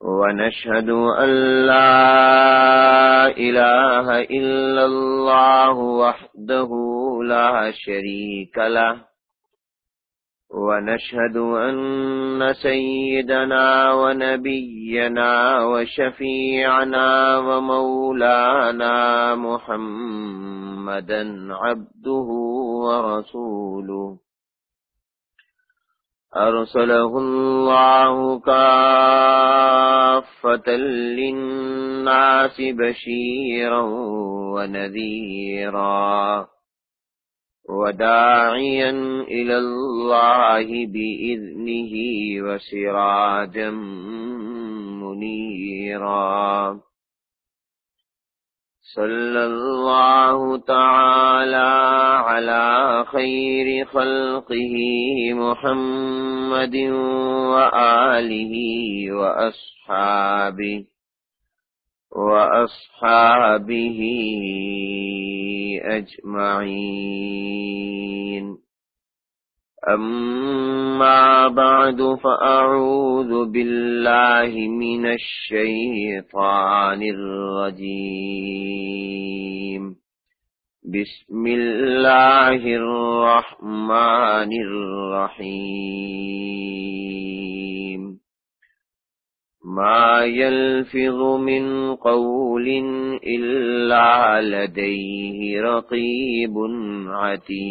ونشهد أن لا إله إلا الله وحده لا شريك له. ونشهد أن سيدنا ونبينا وشفيعنا ومولانا محمدا عبده ورسوله. أرسله الله كافة للناس بشيرا ونذيرا وداعيا إلى الله بإذنه وسراجا منيرا صلى الله تعالى على خير خلقه محمد وآله وأصحابه وأصحابه أجمعين. أما بعد فأعوذ بالله من الشيطان الرجيم. بسم الله الرحمن الرحيم. ما يلفظ من قول إلا لديه رقيب عتيد.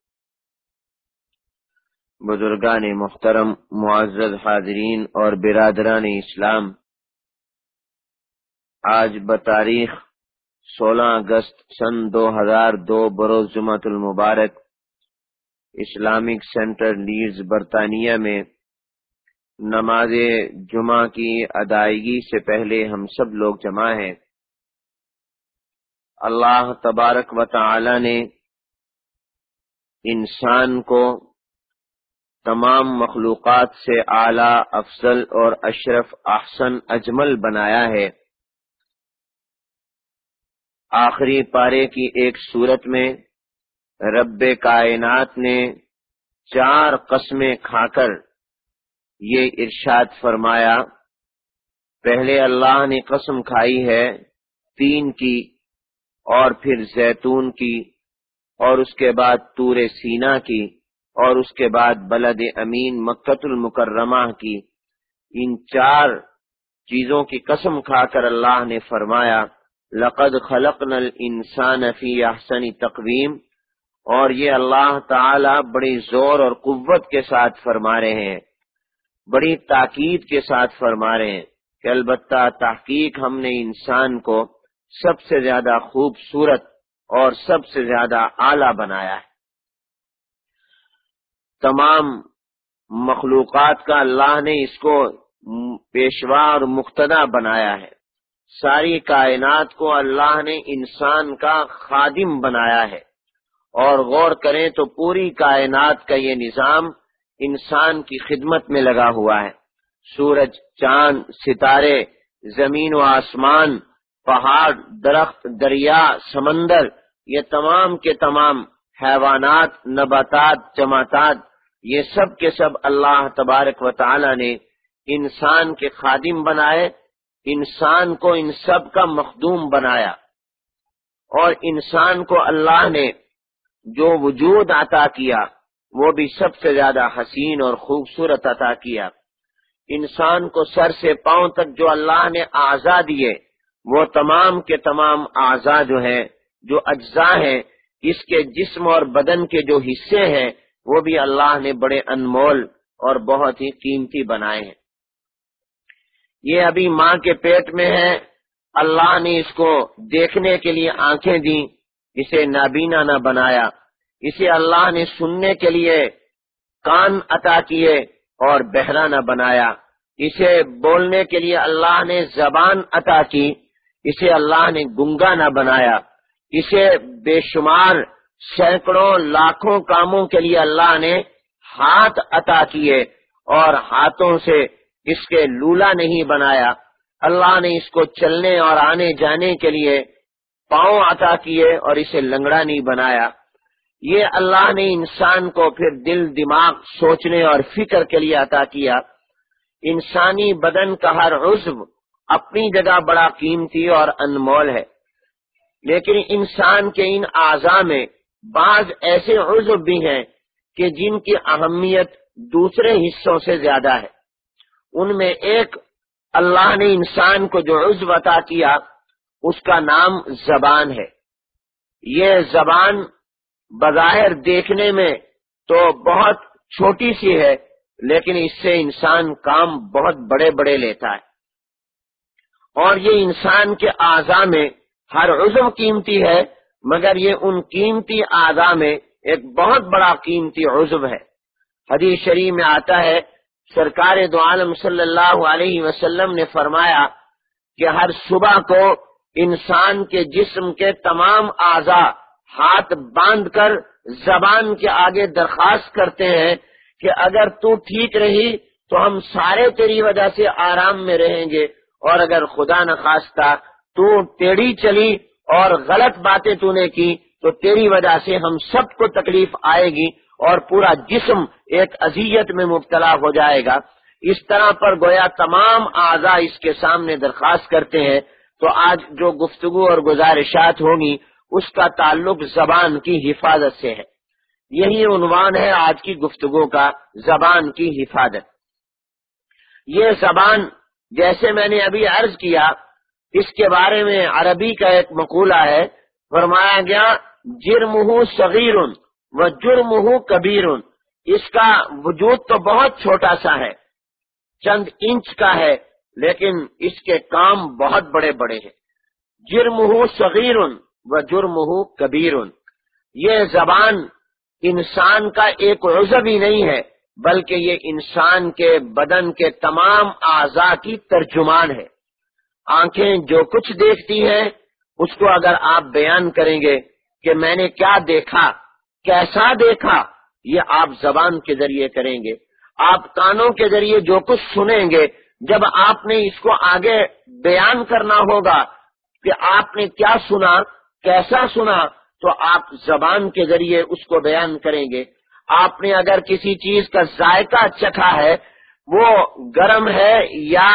بزرگان محترم، معزز حاضرین اور برادران اسلام، آج بتاریخ سولہ اگست سن دو ہزار دو بروز جمعت المبارک، اسلامک سینٹر لیڈز برطانیہ میں نماز جمعہ کی ادائیگی سے پہلے ہم سب لوگ جمع ہیں۔ اللہ تبارک و تعالی نے انسان کو تمام مخلوقات سے اعلی، افضل اور اشرف، احسن، اجمل بنایا ہے۔ آخری پارے کی ایک صورت میں رب کائنات نے چار قسمیں کھا کر یہ ارشاد فرمایا۔ پہلے اللہ نے قسم کھائی ہے تین کی اور پھر زیتون کی اور اس کے بعد تور سینا کی۔ اور اس کے بعد بلد امین مکت المکرمہ کی ان چار چیزوں کی قسم کھا کر اللہ نے فرمایا، لقد خلقنا الانسان فی احسن تقویم، اور یہ اللہ تعالی بڑی زور اور قوت کے ساتھ فرما رہے ہیں، بڑی تاکید کے ساتھ فرما رہے ہیں کہ البتہ تحقیق ہم نے انسان کو سب سے زیادہ خوبصورت اور سب سے زیادہ اعلی بنایا ہے۔ تمام مخلوقات کا اللہ نے اس کو پیشوا اور مقتدا بنایا ہے۔ ساری کائنات کو اللہ نے انسان کا خادم بنایا ہے۔ اور غور کریں تو پوری کائنات کا یہ نظام انسان کی خدمت میں لگا ہوا ہے۔ سورج، چاند، ستارے، زمین و آسمان، پہاڑ، درخت، دریا، سمندر، یہ تمام کے تمام حیوانات، نباتات جماعتات یہ سب کے سب اللہ تبارک و تعالی نے انسان کے خادم بنائے، انسان کو ان سب کا مخدوم بنایا۔ اور انسان کو اللہ نے جو وجود عطا کیا، وہ بھی سب سے زیادہ حسین اور خوبصورت عطا کیا۔ انسان کو سر سے پاؤں تک جو اللہ نے آزاد دیے، وہ تمام کے تمام اعضا جو ہیں، جو اجزاء ہیں، اس کے جسم اور بدن کے جو حصے ہیں وہ بھی اللہ نے بڑے انمول اور بہت ہی قیمتی بنائے ہیں۔ یہ ابھی ماں کے پیٹ میں ہے۔ اللہ نے اس کو دیکھنے کے لیے آنکھیں دی اسے نابینا نہ بنایا۔ اسے اللہ نے سننے کے لیے کان عطا کیے اور بہرا نہ بنایا۔ اسے بولنے کے لیے اللہ نے زبان عطا کی۔ اسے اللہ نے گنگا نہ بنایا۔ اسے بے شمار سینکڑوں لاکھوں کاموں کے لیے اللہ نے ہاتھ عطا کیے اور ہاتھوں سے اس کے لولا نہیں بنایا۔ اللہ نے اس کو چلنے اور آنے جانے کے لیے پاؤں عطا کیے اور اسے لنگڑا نہیں بنایا۔ یہ اللہ نے انسان کو پھر دل، دماغ، سوچنے اور فکر کے لیے عطا کیا۔ انسانی بدن کا ہر عزو اپنی جگہ بڑا قیمتی اور انمول ہے۔ لیکن انسان کے ان اعضاء میں بعض ایسے عزو بھی ہیں کہ جن کی اہمیت دوسرے حصوں سے زیادہ ہے۔ ان میں ایک اللہ نے انسان کو جو عزو عطا کیا، اس کا نام زبان ہے۔ یہ زبان بظاہر دیکھنے میں تو بہت چھوٹی سی ہے، لیکن اس سے انسان کام بہت بڑے بڑے لیتا ہے۔ اور یہ انسان کے اعضا میں ہر عزم قیمتی ہے مگر یہ ان قیمتی اعضا میں ایک بہت بڑا قیمتی عزم ہے۔ حدیث شریف میں آتا ہے، سرکار دو عالم صلی اللہ علیہ وسلم نے فرمایا کہ ہر صبح کو انسان کے جسم کے تمام اعضا ہاتھ باندھ کر زبان کے آگے درخواست کرتے ہیں کہ اگر تو ٹھیک رہی تو ہم سارے تیری وجہ سے آرام میں رہیں گے اور اگر خدا نخواستہ تو ٹیڑھی چلی اور غلط باتیں تو نے کی، تو تیری وجہ سے ہم سب کو تکلیف آئے گی اور پورا جسم ایک اذیت میں مبتلا ہو جائے گا۔ اس طرح پر گویا تمام اعضاء اس کے سامنے درخواست کرتے ہیں۔ تو آج جو گفتگو اور گزارشات ہوگی اس کا تعلق زبان کی حفاظت سے ہے۔ یہی عنوان ہے آج کی گفتگو کا، زبان کی حفاظت۔ یہ زبان جیسے میں نے ابھی عرض کیا اس کے بارے میں عربی کا ایک مقولہ ہے، فرمایا گیا جرم صغیر و جرم کبیر۔ اس کا وجود تو بہت چھوٹا سا ہے، چند انچ کا ہے، لیکن اس کے کام بہت بڑے بڑے ہیں۔ جرم صغیر و جرم کبیر۔ یہ زبان انسان کا ایک عزب ہی نہیں ہے، بلکہ یہ انسان کے بدن کے تمام اعضاء کی ترجمان ہے۔ آنکھیں جو کچھ دیکھتی ہیں، اس کو اگر آپ بیان کریں گے کہ میں نے کیا دیکھا، کیسا دیکھا، یہ آپ زبان کے ذریعے کریں گے۔ آپ کانوں کے ذریعے جو کچھ سنیں گے، جب آپ نے اس کو آگے بیان کرنا ہوگا کہ آپ نے کیا سنا، کیسا سنا، تو آپ زبان کے ذریعے اس کو بیان کریں گے۔ آپ نے اگر کسی چیز کا ذائقہ چکھا ہے، وہ گرم ہے یا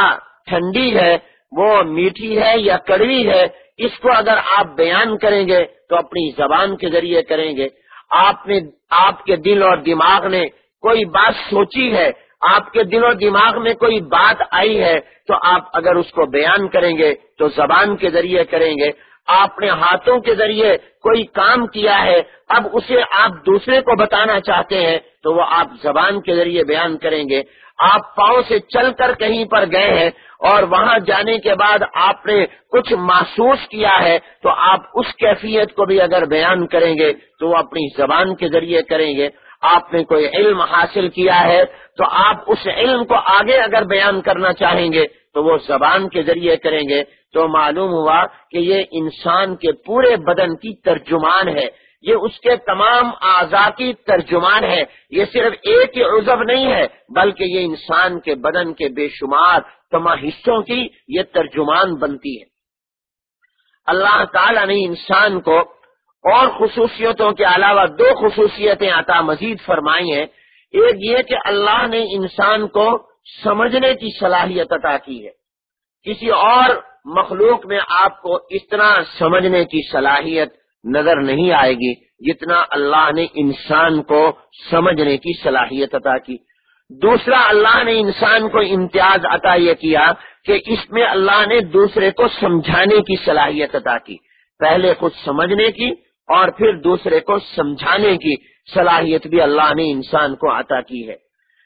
ٹھنڈی ہے وہ میٹھی ہے یا کڑوی ہے، اس کو اگر آپ بیان کریں گے تو اپنی زبان کے ذریعے کریں گے۔ آپ نے آپ کے دل اور دماغ نے کوئی بات سوچی ہے، آپ کے دل اور دماغ میں کوئی بات آئی ہے، تو آپ اگر اس کو بیان کریں گے تو زبان کے ذریعے کریں گے۔ آپ نے ہاتھوں کے ذریعے کوئی کام کیا ہے، اب اسے آپ دوسرے کو بتانا چاہتے ہیں، تو وہ آپ زبان کے ذریعے بیان کریں گے۔ آپ پاؤں سے چل کر کہیں پر گئے ہیں اور وہاں جانے کے بعد آپ نے کچھ محسوس کیا ہے، تو آپ اس کیفیت کو بھی اگر بیان کریں گے، تو وہ اپنی زبان کے ذریعے کریں گے۔ آپ نے کوئی علم حاصل کیا ہے، تو آپ اس علم کو آگے اگر بیان کرنا چاہیں گے، تو وہ زبان کے ذریعے کریں گے۔ تو معلوم ہوا کہ یہ انسان کے پورے بدن کی ترجمان ہے۔ یہ اس کے تمام اعضا کی ترجمان ہے۔ یہ صرف ایک ہی عزب نہیں ہے، بلکہ یہ انسان کے بدن کے بے شمار تمام حصوں کی یہ ترجمان بنتی ہے۔ اللہ تعالی نے انسان کو اور خصوصیتوں کے علاوہ دو خصوصیتیں عطا مزید فرمائی ہیں۔ ایک یہ کہ اللہ نے انسان کو سمجھنے کی صلاحیت عطا کی ہے۔ کسی اور مخلوق میں آپ کو اتنا سمجھنے کی صلاحیت نظر نہیں آئے گی جتنا اللہ نے انسان کو سمجھنے کی صلاحیت عطا کی۔ دوسرا اللہ نے انسان کو امتیاز عطا یہ کیا کہ اس میں اللہ نے دوسرے کو سمجھانے کی صلاحیت عطا کی۔ پہلے خود سمجھنے کی اور پھر دوسرے کو سمجھانے کی صلاحیت بھی اللہ نے انسان کو عطا کی ہے۔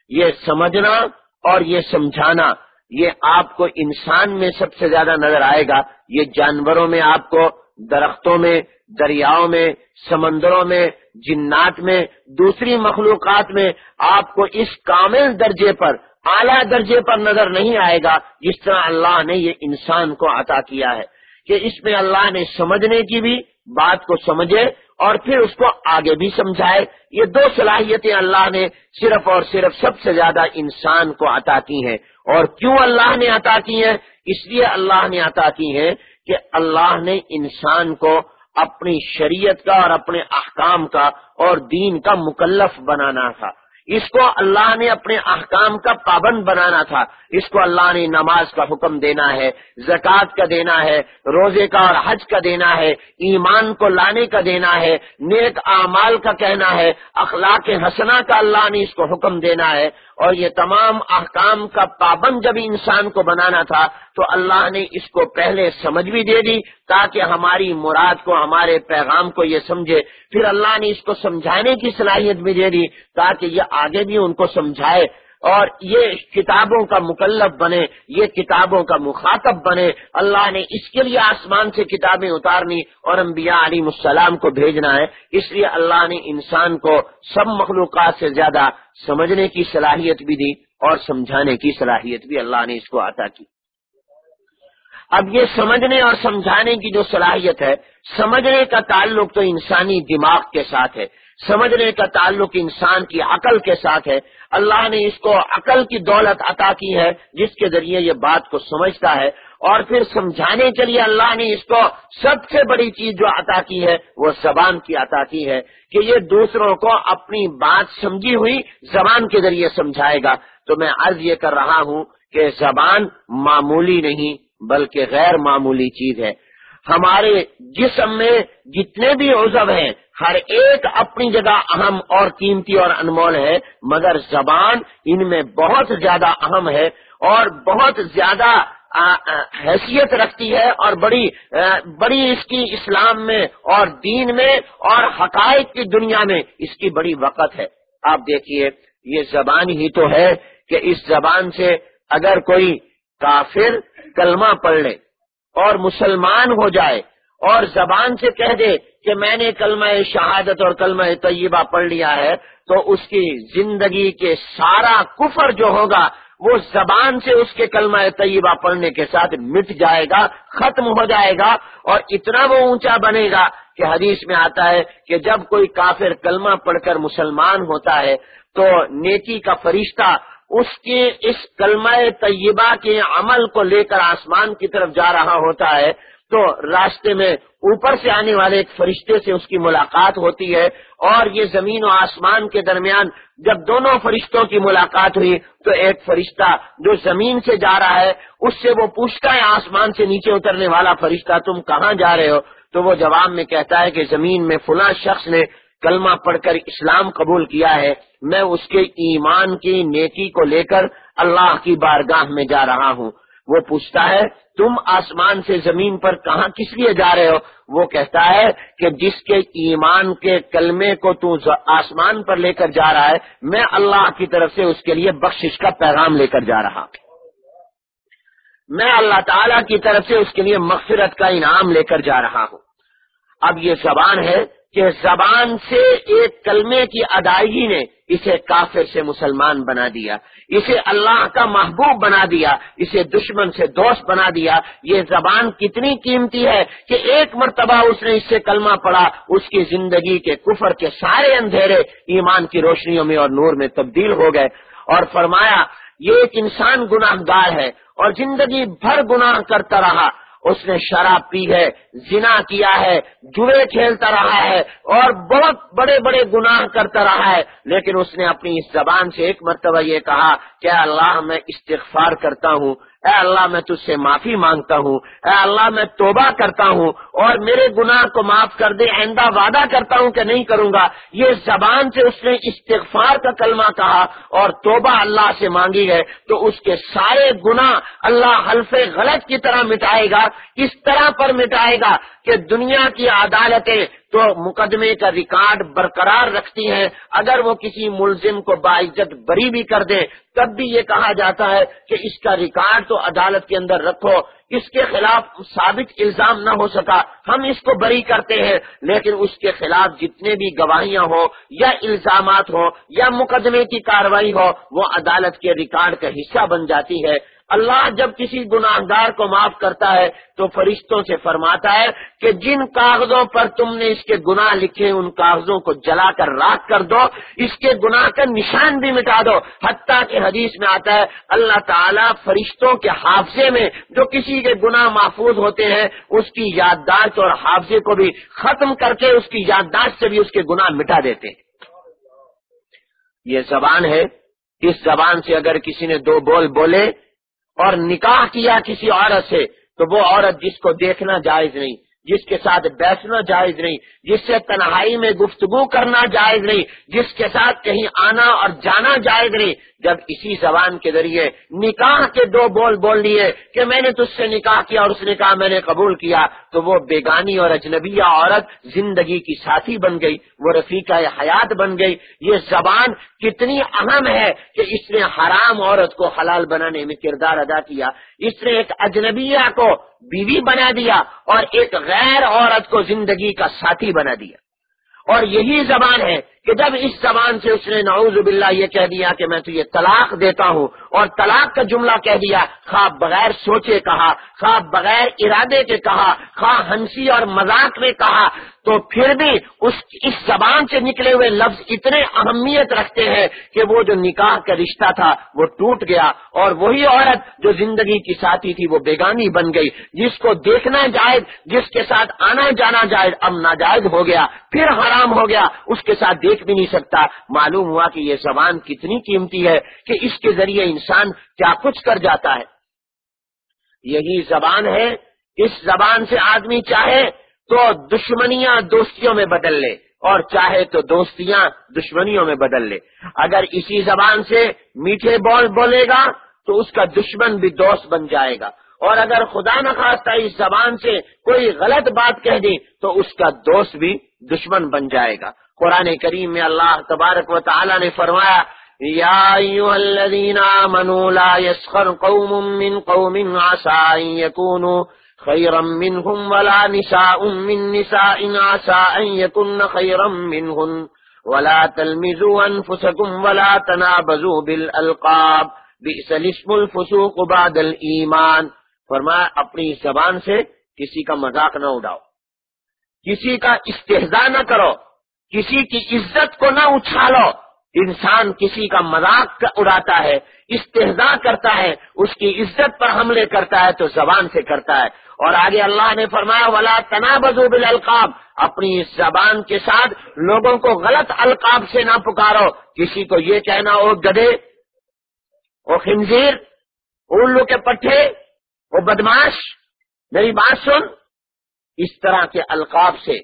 یہ سمجھنا اور یہ سمجھانا، یہ آپ کو انسان میں سب سے زیادہ نظر آئے گا، یہ جانوروں میں، آپ کو درختوں میں دریاؤں میں، سمندروں میں، جنات میں، دوسری مخلوقات میں آپ کو اس کامل درجے پر، اعلیٰ درجے پر نظر نہیں آئے گا جس طرح اللہ نے یہ انسان کو عطا کیا ہے۔ کہ اس میں اللہ نے سمجھنے کی بھی بات کو سمجھے اور پھر اس کو آگے بھی سمجھائے۔ یہ دو صلاحیتیں اللہ نے صرف اور صرف سب سے زیادہ انسان کو عطا کی ہیں۔ اور کیوں اللہ نے عطا کی ہیں؟ اس لیے اللہ نے عطا کی ہیں کہ اللہ نے انسان کو اپنی شریعت کا اور اپنے احکام کا اور دین کا مکلف بنانا تھا۔ اس کو اللہ نے اپنے احکام کا پابند بنانا تھا۔ اس کو اللہ نے نماز کا حکم دینا ہے، زکوٰۃ کا دینا ہے، روزے کا اور حج کا دینا ہے، ایمان کو لانے کا دینا ہے، نیک اعمال کا کہنا ہے، اخلاق حسنا کا اللہ نے اس کو حکم دینا ہے۔ اور یہ تمام احکام کا پابند جب انسان کو بنانا تھا تو اللہ نے اس کو پہلے سمجھ بھی دے دی تاکہ ہماری مراد کو، ہمارے پیغام کو یہ سمجھے۔ پھر اللہ نے اس کو سمجھانے کی صلاحیت بھی دے دی تاکہ یہ آگے بھی ان کو سمجھائے۔ اور یہ کتابوں کا مکلب بنے، یہ کتابوں کا مخاطب بنے۔ اللہ نے اس کے لیے آسمان سے کتابیں اتارنی اور انبیاء علیہ السلام کو بھیجنا ہے۔ اس لیے اللہ نے انسان کو سب مخلوقات سے زیادہ سمجھنے کی صلاحیت بھی دی اور سمجھانے کی صلاحیت بھی اللہ نے اس کو عطا کی۔ اب یہ سمجھنے اور سمجھانے کی جو صلاحیت ہے، سمجھنے کا تعلق تو انسانی دماغ کے ساتھ ہے۔ سمجھنے کا تعلق انسان کی عقل کے ساتھ ہے۔ اللہ نے اس کو عقل کی دولت عطا کی ہے، جس کے ذریعے یہ بات کو سمجھتا ہے۔ اور پھر سمجھانے کے لیے اللہ نے اس کو سب سے بڑی چیز جو عطا کی ہے، وہ زبان کی عطا کی ہے کہ یہ دوسروں کو اپنی بات سمجھی ہوئی زبان کے ذریعے سمجھائے گا۔ تو میں عرض یہ کر رہا ہوں کہ زبان معمولی نہیں، بلکہ غیر معمولی چیز ہے۔ ہمارے جسم میں جتنے بھی عزب ہیں، ہر ایک اپنی جگہ اہم اور قیمتی اور انمول ہے، مگر زبان ان میں بہت زیادہ اہم ہے اور بہت زیادہ حیثیت رکھتی ہے اور بڑی بڑی اس کی اسلام میں اور دین میں اور حقائق کی دنیا میں اس کی بڑی وقت ہے۔ آپ دیکھیے، یہ زبان ہی تو ہے کہ اس زبان سے اگر کوئی کافر کلمہ پڑھ لے اور مسلمان ہو جائے اور زبان سے کہہ دے کہ میں نے کلمہ شہادت اور کلمہ طیبہ پڑھ لیا ہے، تو اس کی زندگی کے سارا کفر جو ہوگا، وہ زبان سے اس کے کلمہ طیبہ پڑھنے کے ساتھ مٹ جائے گا، ختم ہو جائے گا اور اتنا وہ اونچا بنے گا کہ حدیث میں آتا ہے کہ جب کوئی کافر کلمہ پڑھ کر مسلمان ہوتا ہے، تو نیکی کا فرشتہ اس کے اس کلمہ طیبہ کے عمل کو لے کر آسمان کی طرف جا رہا ہوتا ہے، تو راستے میں اوپر سے آنے والے ایک فرشتے سے اس کی ملاقات ہوتی ہے اور یہ زمین و آسمان کے درمیان جب دونوں فرشتوں کی ملاقات ہوئی، تو ایک فرشتہ جو زمین سے جا رہا ہے، اس سے وہ پوچھتا ہے آسمان سے نیچے اترنے والا فرشتہ، تم کہاں جا رہے ہو؟ تو وہ جواب میں کہتا ہے کہ زمین میں فلاں شخص نے کلمہ پڑھ کر اسلام قبول کیا ہے۔ میں اس کے ایمان کی نیکی کو لے کر اللہ کی بارگاہ میں جا رہا ہوں۔ وہ پوچھتا ہے، تم آسمان سے زمین پر کہاں کس لیے جا رہے ہو؟ وہ کہتا ہے کہ جس کے ایمان کے کلمے کو تو آسمان پر لے کر جا رہا ہے، میں اللہ کی طرف سے اس کے لیے بخشش کا پیغام لے کر جا رہا ہوں۔ میں اللہ تعالی کی طرف سے اس کے لیے مغفرت کا انعام لے کر جا رہا ہوں۔ اب یہ زبان ہے کہ زبان سے ایک کلمے کی ادائیگی نے اسے کافر سے مسلمان بنا دیا، اسے اللہ کا محبوب بنا دیا، اسے دشمن سے دوست بنا دیا۔ یہ زبان کتنی قیمتی ہے کہ ایک مرتبہ اس نے اس سے کلمہ پڑا اس کی زندگی کے کفر کے سارے اندھیرے ایمان کی روشنیوں میں اور نور میں تبدیل ہو گئے۔ اور فرمایا، یہ ایک انسان گناہ گار ہے اور زندگی بھر گناہ کرتا رہا۔ اس نے شراب پی ہے، زنا کیا ہے جڑے کھیلتا رہا ہے اور بہت بڑے بڑے گناہ کرتا رہا ہے۔ لیکن اس نے اپنی اس زبان سے ایک مرتبہ یہ کہا کہ اللہ، میں استغفار کرتا ہوں۔ اے اللہ میں تجھ سے معافی مانگتا ہوں، اے اللہ میں توبہ کرتا ہوں اور میرے گناہ کو معاف کر دے، آئندہ وعدہ کرتا ہوں کہ نہیں کروں گا۔ یہ زبان سے اس نے استغفار کا کلمہ کہا اور توبہ اللہ سے مانگی ہے، تو اس کے سارے گناہ اللہ حلف غلط کی طرح مٹائے گا اس طرح پر مٹائے گا؟ کہ دنیا کی عدالتیں تو مقدمے کا ریکارڈ برقرار رکھتی ہیں۔ اگر وہ کسی ملزم کو باعزت بری بھی کر دے، تب بھی یہ کہا جاتا ہے کہ اس کا ریکارڈ تو عدالت کے اندر رکھو۔ اس کے خلاف ثابت الزام نہ ہو سکا۔ ہم اس کو بری کرتے ہیں، لیکن اس کے خلاف جتنے بھی گواہیاں ہو یا الزامات ہو یا مقدمے کی کاروائی ہو، وہ عدالت کے ریکارڈ کا حصہ بن جاتی ہے۔ اللہ جب کسی گناہ گار کو معاف کرتا ہے تو فرشتوں سے فرماتا ہے کہ جن کاغذوں پر تم نے اس کے گناہ لکھے ان کاغذوں کو جلا کر راک کر دو، اس کے گناہ کا نشان بھی مٹا دو۔ حتیٰ کہ حدیث میں آتا ہے، اللہ تعالیٰ فرشتوں کے حافظے میں جو کسی کے گناہ محفوظ ہوتے ہیں، اس کی یادداشت اور حافظے کو بھی ختم کر کے اس کی یادداشت سے بھی اس کے گناہ مٹا دیتے یہ زبان ہے۔ اس زبان سے اگر کسی نے دو بول بولے اور نکاح کیا کسی عورت سے، تو وہ عورت جس کو دیکھنا جائز نہیں، جس کے ساتھ بیٹھنا جائز نہیں، جس سے تنہائی میں گفتگو کرنا جائز نہیں، جس کے ساتھ کہیں آنا اور جانا جائز نہیں جب اسی زبان کے ذریعے نکاح کے دو بول بول لیے کہ میں نے تجھ سے نکاح کیا اور اس نے کہا میں نے قبول کیا، تو وہ بیگانی اور اجنبیہ عورت زندگی کی ساتھی بن گئی، وہ رفیقہ حیات بن گئی۔ یہ زبان کتنی اہم ہے کہ اس نے حرام عورت کو حلال بنانے میں کردار ادا کیا۔ اس نے ایک اجنبیہ کو بیوی بنا دیا اور ایک غیر عورت کو زندگی کا ساتھی بنا دیا۔ اور یہی زبان ہے کہ جب اس زبان سے اس نے نعوذ باللہ یہ کہہ دیا کہ میں تو یہ طلاق دیتا ہوں اور طلاق کا جملہ کہہ دیا خواب بغیر سوچے کہا خواب بغیر ارادے کے کہا، خواہ ہنسی اور مذاق میں کہا تو پھر بھی اس اس زبان سے نکلے ہوئے لفظ اتنے اہمیت رکھتے ہیں کہ وہ جو نکاح کا رشتہ تھا وہ ٹوٹ گیا اور وہی عورت جو زندگی کی ساتھی تھی وہ بیگانی بن گئی جس کو دیکھنا جائز، جس کے ساتھ آنا جانا جائز، اب ناجائز ہو گیا، پھر حرام ہو گیا، اس کے ساتھ دیکھ بھی نہیں سکتا۔ معلوم ہوا کہ یہ زبان کتنی قیمتی ہے کہ اس کے ذریعے انسان کیا کچھ کر جاتا ہے۔ یہی زبان ہے۔ اس زبان سے آدمی چاہے تو دشمنیاں دوستیوں میں بدل لے اور چاہے تو دوستیاں دشمنیوں میں بدل لے۔ اگر اسی زبان سے میٹھے بول بولے گا تو اس کا دشمن بھی دوست بن جائے گا۔ اور اگر خدا نخواستہ اس زبان سے کوئی غلط بات کہہ دی تو اس کا دوست بھی دشمن بن جائے گا۔ قرآن کریم میں اللہ تبارک و تعالی نے فرمایا، یا الذین آمنوا لا يسخر قوم من قوم عسى ان يكونوا خيرا منهم ولا نساء من نساء عسى ان يكن خيرا منهم ولا تلمزوا انفسكم ولا تنابزوا بالالقاب بئس الاسم الفسوق بعد الايمان فرمایا، اپنی زبان سے کسی کا مذاق نہ اڑاؤ، کسی کا استحضاء نہ کرو، کسی کی عزت کو نہ اچھالو۔ انسان کسی کا مذاق اڑاتا ہے، استحضاء کرتا ہے، اس کی عزت پر حملے کرتا ہے تو زبان سے کرتا ہے۔ اور آگے اللہ نے فرمایا، ولا تنابزو بالالقاب اپنی اس زبان کے ساتھ لوگوں کو غلط القاب سے نہ پکارو۔ کسی کو یہ کہنا، او گدے، او خنزیر الو کے پٹھے، او بدماش، میری بات سن۔ اس طرح کے القاب سے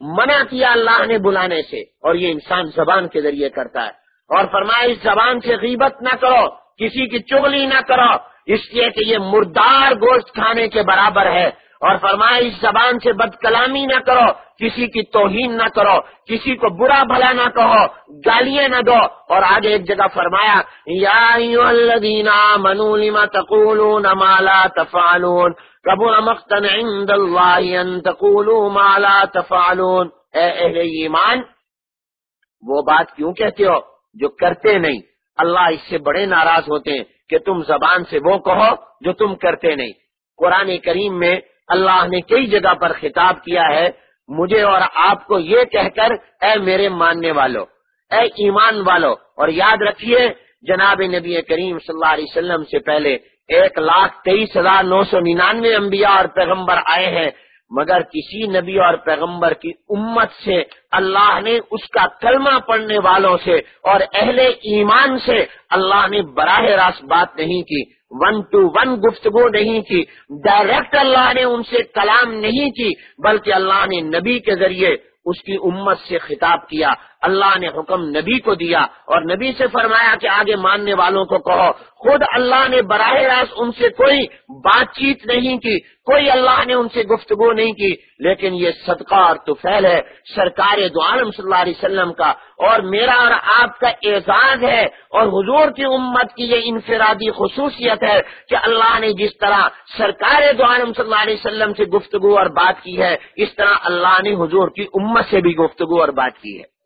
منع کیا اللہ نے بلانے سے۔ اور یہ انسان زبان کے ذریعے کرتا ہے۔ اور فرمایا، اس زبان سے غیبت نہ کرو، کسی کی چگلی نہ کرو۔ اس لیے کہ یہ مردار گوشت کھانے کے برابر ہے۔ اور فرمایا، اس زبان سے بد کلامی نہ کرو، کسی کی توہین نہ کرو، کسی کو برا بھلا نہ کہو، گالیاں نہ دو۔ اور آگے ایک جگہ فرمایا، یا منو لما تقولون ما لا تفعلون؟ کبو مختن عند اللہ ان تقولوا ما لا تفعلون؟ اے اہل ایمان، وہ بات کیوں کہتے ہو جو کرتے نہیں؟ اللہ اس سے بڑے ناراض ہوتے ہیں۔ کہ تم زبان سے وہ کہو جو تم کرتے نہیں۔ قرآن کریم میں اللہ نے کئی جگہ پر خطاب کیا ہے، مجھے اور آپ کو یہ کہہ کر اے میرے ماننے والوں اے ایمان والو، اور یاد رکھیے، جناب نبی کریم صلی اللہ علیہ وسلم سے پہلے ایک لاکھ تیئیس ہزار نو سو ننانوے انبیاء اور پیغمبر آئے ہیں۔ مگر کسی نبی اور پیغمبر کی امت سے اللہ نے اس کا کلمہ پڑھنے والوں سے اور اہل ایمان سے اللہ نے براہ راست بات نہیں کی ون ٹو ون گفتگو نہیں کی ڈائریکٹ اللہ نے ان سے کلام نہیں کی، بلکہ اللہ نے نبی کے ذریعے اس کی امت سے خطاب کیا۔ اللہ نے حکم نبی کو دیا اور نبی سے فرمایا کہ آگے ماننے والوں کو کہو۔ خود اللہ نے براہ راست ان سے کوئی بات چیت نہیں کی، کوئی اللہ نے ان سے گفتگو نہیں کی، لیکن یہ صدقہ اور توفیل ہے سرکار دو عالم صلی اللہ علیہ وسلم کا۔ اور میرا اور آپ کا اعزاز ہے اور حضور کی امت کی یہ انفرادی خصوصیت ہے کہ اللہ نے جس طرح سرکار دو عالم صلی اللہ علیہ وسلم سے گفتگو اور بات کی ہے، اس طرح اللہ نے حضور کی امت سے بھی گفتگو اور بات کی ہے۔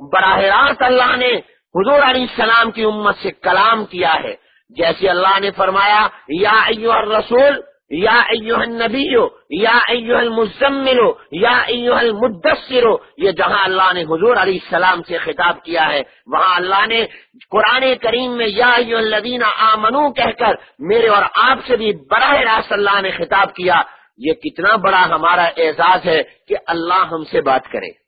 براہ راست اللہ نے حضور علیہ السلام کی امت سے کلام کیا ہے۔ جیسے اللہ نے فرمایا، یا ایو الرسول، یا ایوہ النبی، یا ایوہ المزمل، یا ایوہ المدثر۔ یہ جہاں اللہ نے حضور علیہ السلام سے خطاب کیا ہے، وہاں اللہ نے قرآن کریم میں یا ایوہ الذین آمنو کہہ کر میرے اور آپ سے بھی براہ راست اللہ نے خطاب کیا۔ یہ کتنا بڑا ہمارا اعزاز ہے کہ اللہ ہم سے بات کرے۔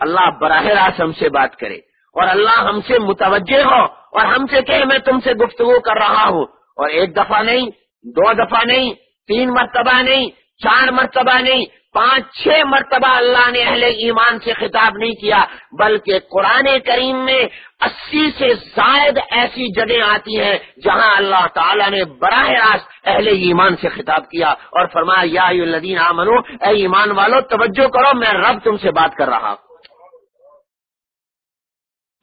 اللہ براہ راست ہم سے بات کرے اور اللہ ہم سے متوجہ ہو اور ہم سے کہ میں تم سے گفتگو کر رہا ہوں اور ایک دفعہ نہیں، دو دفعہ نہیں، تین مرتبہ نہیں، چار مرتبہ نہیں، پانچ، چھ مرتبہ اللہ نے اہل ایمان سے خطاب نہیں کیا، بلکہ قرآن کریم میں اسی سے زائد ایسی جگہ آتی ہیں جہاں اللہ تعالیٰ نے براہ راست اہل ایمان سے خطاب کیا اور فرمایا، یا الدین آمنو اے ایمان والو، توجہ کرو، میں رب تم سے بات کر رہا ہوں۔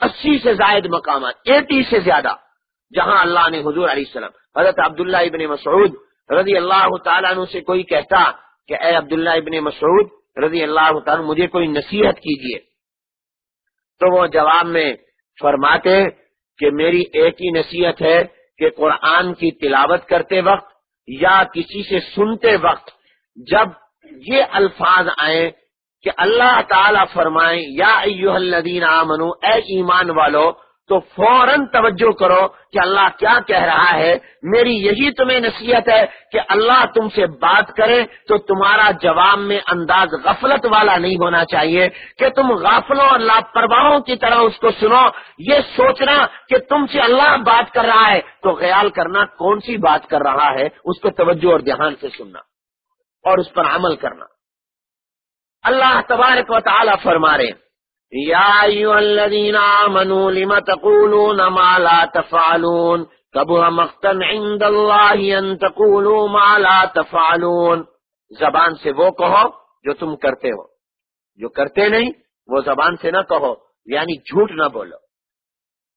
اسی سے زائد مقامات، ایٹی سے زیادہ، جہاں اللہ نے حضور علیہ السلام، حضرت عبداللہ ابن مسعود رضی اللہ تعالیٰ عنہ سے کوئی کہتا کہ اے عبداللہ ابن مسعود رضی اللہ تعالیٰ مجھے کوئی نصیحت کیجیے تو وہ جواب میں فرماتے کہ میری ایک ہی نصیحت ہے کہ قرآن کی تلاوت کرتے وقت یا کسی سے سنتے وقت جب یہ الفاظ آئیں کہ اللہ تعالی فرمائیں، یا ایوہ الذین آمنو، اے ایمان والو، تو فوراً توجہ کرو کہ اللہ کیا کہہ رہا ہے۔ میری یہی تمہیں نصیحت ہے کہ اللہ تم سے بات کرے تو تمہارا جواب میں انداز غفلت والا نہیں ہونا چاہیے۔ کہ تم غافلوں اور لاپرواہوں کی طرح اس کو سنو، یہ سوچنا کہ تم سے اللہ بات کر رہا ہے۔ تو خیال کرنا کون سی بات کر رہا ہے، اس کو توجہ اور دھیان سے سننا اور اس پر عمل کرنا۔ اللہ تبارک و تعالی فرما رہے یا ایوہ الذین آمنوا لما تقولون ما لا تفعلون؟ کبر مقتن عند اللہ ان تقولوا ما لا تفعلون؟ زبان سے وہ کہو جو تم کرتے ہو۔ جو کرتے نہیں، وہ زبان سے نہ کہو یعنی جھوٹ نہ بولو۔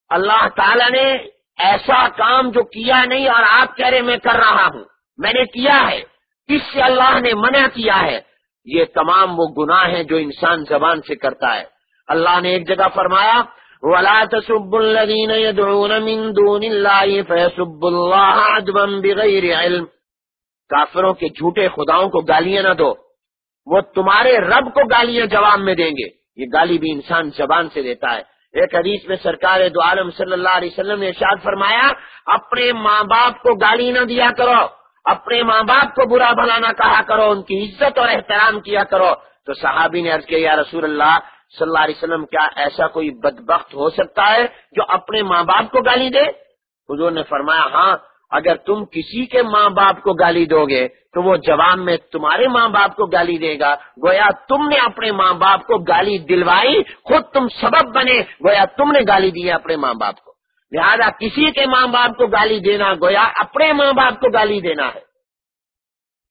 اللہ تعالی نے ایسا کام جو کیا نہیں اور آپ کہہ رہے میں کر رہا ہوں۔ میں نے کیا ہے۔ اس سے اللہ نے منع کیا ہے۔ یہ تمام وہ گناہ ہیں جو انسان زبان سے کرتا ہے۔ اللہ نے ایک جگہ فرمایا، ولا تسب الذين يدعون من دون الله فيسب الله عدوا بغير علم۔ کافروں کے جھوٹے خداؤں کو گالیاں نہ دو۔ وہ تمہارے رب کو گالیاں جواب میں دیں گے۔ یہ گالی بھی انسان زبان سے دیتا ہے۔ ایک حدیث میں سرکار دو عالم صلی اللہ علیہ وسلم نے ارشاد فرمایا، اپنے ماں باپ کو گالی نہ دیا کرو۔ اپنے ماں باپ کو برا بھلا نہ کہا کرو، ان کی عزت اور احترام کیا کرو۔ تو صحابی نے عرض کیا، یا رسول اللہ، صلی اللہ علیہ وسلم، کیا ایسا کوئی بدبخت ہو سکتا ہے جو اپنے ماں باپ کو گالی دے؟ حضور نے فرمایا ہاں اگر تم کسی کے ماں باپ کو گالی دو گے، تو وہ جواب میں تمہارے ماں باپ کو گالی دے گا۔ گویا تم نے اپنے ماں باپ کو گالی دلوائی، خود تم سبب بنے، گویا تم نے گالی دی اپنے ماں باپ کو۔ لہذا کسی کے ماں باپ کو گالی دینا گویا اپنے ماں باپ کو گالی دینا ہے۔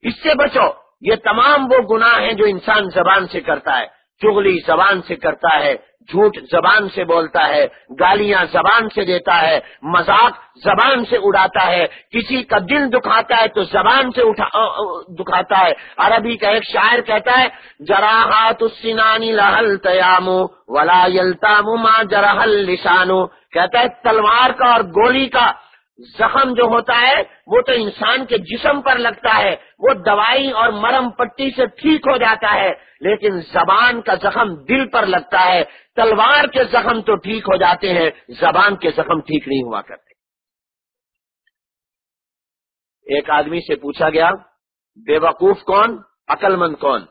اس سے بچو، یہ تمام وہ گناہ ہیں جو انسان زبان سے کرتا ہے۔ چغلی زبان سے کرتا ہے، جھوٹ زبان سے بولتا ہے، گالیاں زبان سے دیتا ہے، مذاق زبان سے اڑاتا ہے۔ کسی کا دل دکھاتا ہے تو زبان سے اٹھا دکھاتا ہے۔ عربی کا ایک شاعر کہتا ہے جراحت السنانی لہل تیام ولا یلتام ما جرحل لسانو کہتا ہے، تلوار کا اور گولی کا زخم جو ہوتا ہے، وہ تو انسان کے جسم پر لگتا ہے۔ وہ دوائی اور مرم پٹی سے ٹھیک ہو جاتا ہے، لیکن زبان کا زخم دل پر لگتا ہے۔ تلوار کے زخم تو ٹھیک ہو جاتے ہیں، زبان کے زخم ٹھیک نہیں ہوا کرتے۔ ایک آدمی سے پوچھا گیا بے وقوف کون؟ عقل مند کون؟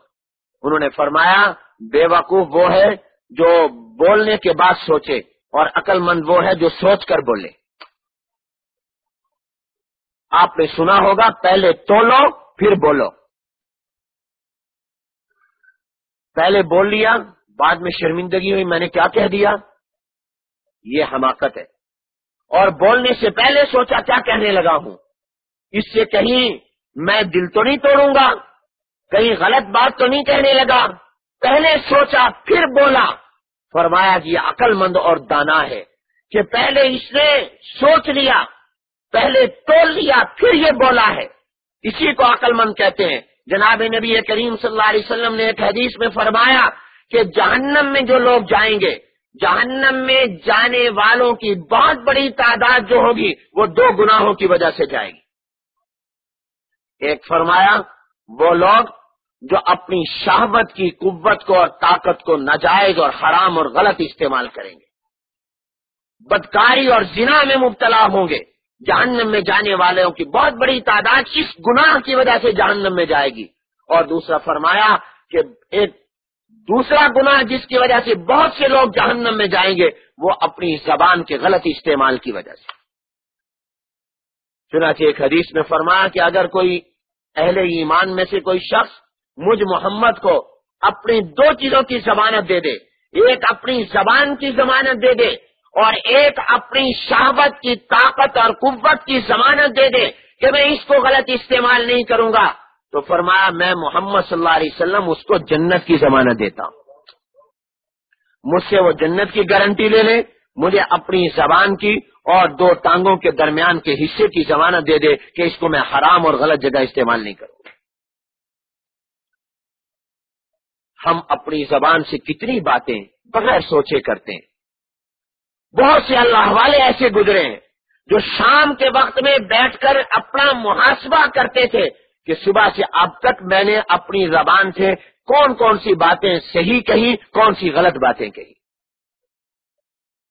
انہوں نے فرمایا بے وقوف وہ ہے جو بولنے کے بعد سوچے اور عقل مند وہ ہے جو سوچ کر بولے۔ آپ نے سنا ہوگا، پہلے تولو، پھر بولو۔ پہلے بول لیا، بعد میں شرمندگی ہوئی، میں نے کیا کہہ دیا؟ یہ حماقت ہے۔ اور بولنے سے پہلے سوچا کیا کہنے لگا ہوں؟ اس سے کہیں میں دل تو نہیں توڑوں گا، کہیں غلط بات تو نہیں کہنے لگا۔ پہلے سوچا، پھر بولا۔ فرمایا کہ یہ عقل مند اور دانا ہے کہ پہلے اس نے سوچ لیا۔ پہلے تول لیا، پھر یہ بولا ہے۔ اسی کو عقل مند کہتے ہیں۔ جناب نبی کریم صلی اللہ علیہ وسلم نے ایک حدیث میں فرمایا کہ جہنم میں جو لوگ جائیں گے، جہنم میں جانے والوں کی بہت بڑی تعداد جو ہوگی، وہ دو گناہوں کی وجہ سے جائے گی۔ ایک فرمایا، وہ لوگ جو اپنی شہبت کی قوت کو اور طاقت کو ناجائز اور حرام اور غلط استعمال کریں گے۔ بدکاری اور زنا میں مبتلا ہوں گے۔ جہنم میں جانے والوں کی بہت بڑی تعداد اس گناہ کی وجہ سے جہنم میں جائے گی۔ اور دوسرا فرمایا کہ ایک دوسرا گناہ جس کی وجہ سے بہت سے لوگ جہنم میں جائیں گے، وہ اپنی زبان کے غلط استعمال کی وجہ سے۔ چنانچہ ایک حدیث میں فرمایا کہ اگر کوئی اہل ایمان میں سے کوئی شخص مجھ محمد کو اپنی دو چیزوں کی ضمانت دے دے، ایک اپنی زبان کی ضمانت دے دے اور ایک اپنی شہبت کی طاقت اور قوت کی ضمانت دے دے کہ میں اس کو غلط استعمال نہیں کروں گا۔ تو فرمایا، میں محمد صلی اللہ علیہ وسلم اس کو جنت کی ضمانت دیتا ہوں۔ مجھ سے وہ جنت کی گارنٹی لے لے، مجھے اپنی زبان کی اور دو ٹانگوں کے درمیان کے حصے کی ضمانت دے دے کہ اس کو میں حرام اور غلط جگہ استعمال نہیں کروں۔ ہم اپنی زبان سے کتنی باتیں بغیر سوچے کرتے ہیں۔ بہت سے اللہ والے ایسے گزرے ہیں جو شام کے وقت میں بیٹھ کر اپنا محاسبہ کرتے تھے کہ صبح سے اب تک میں نے اپنی زبان سے کون کون سی باتیں صحیح کہی کون سی غلط باتیں کہی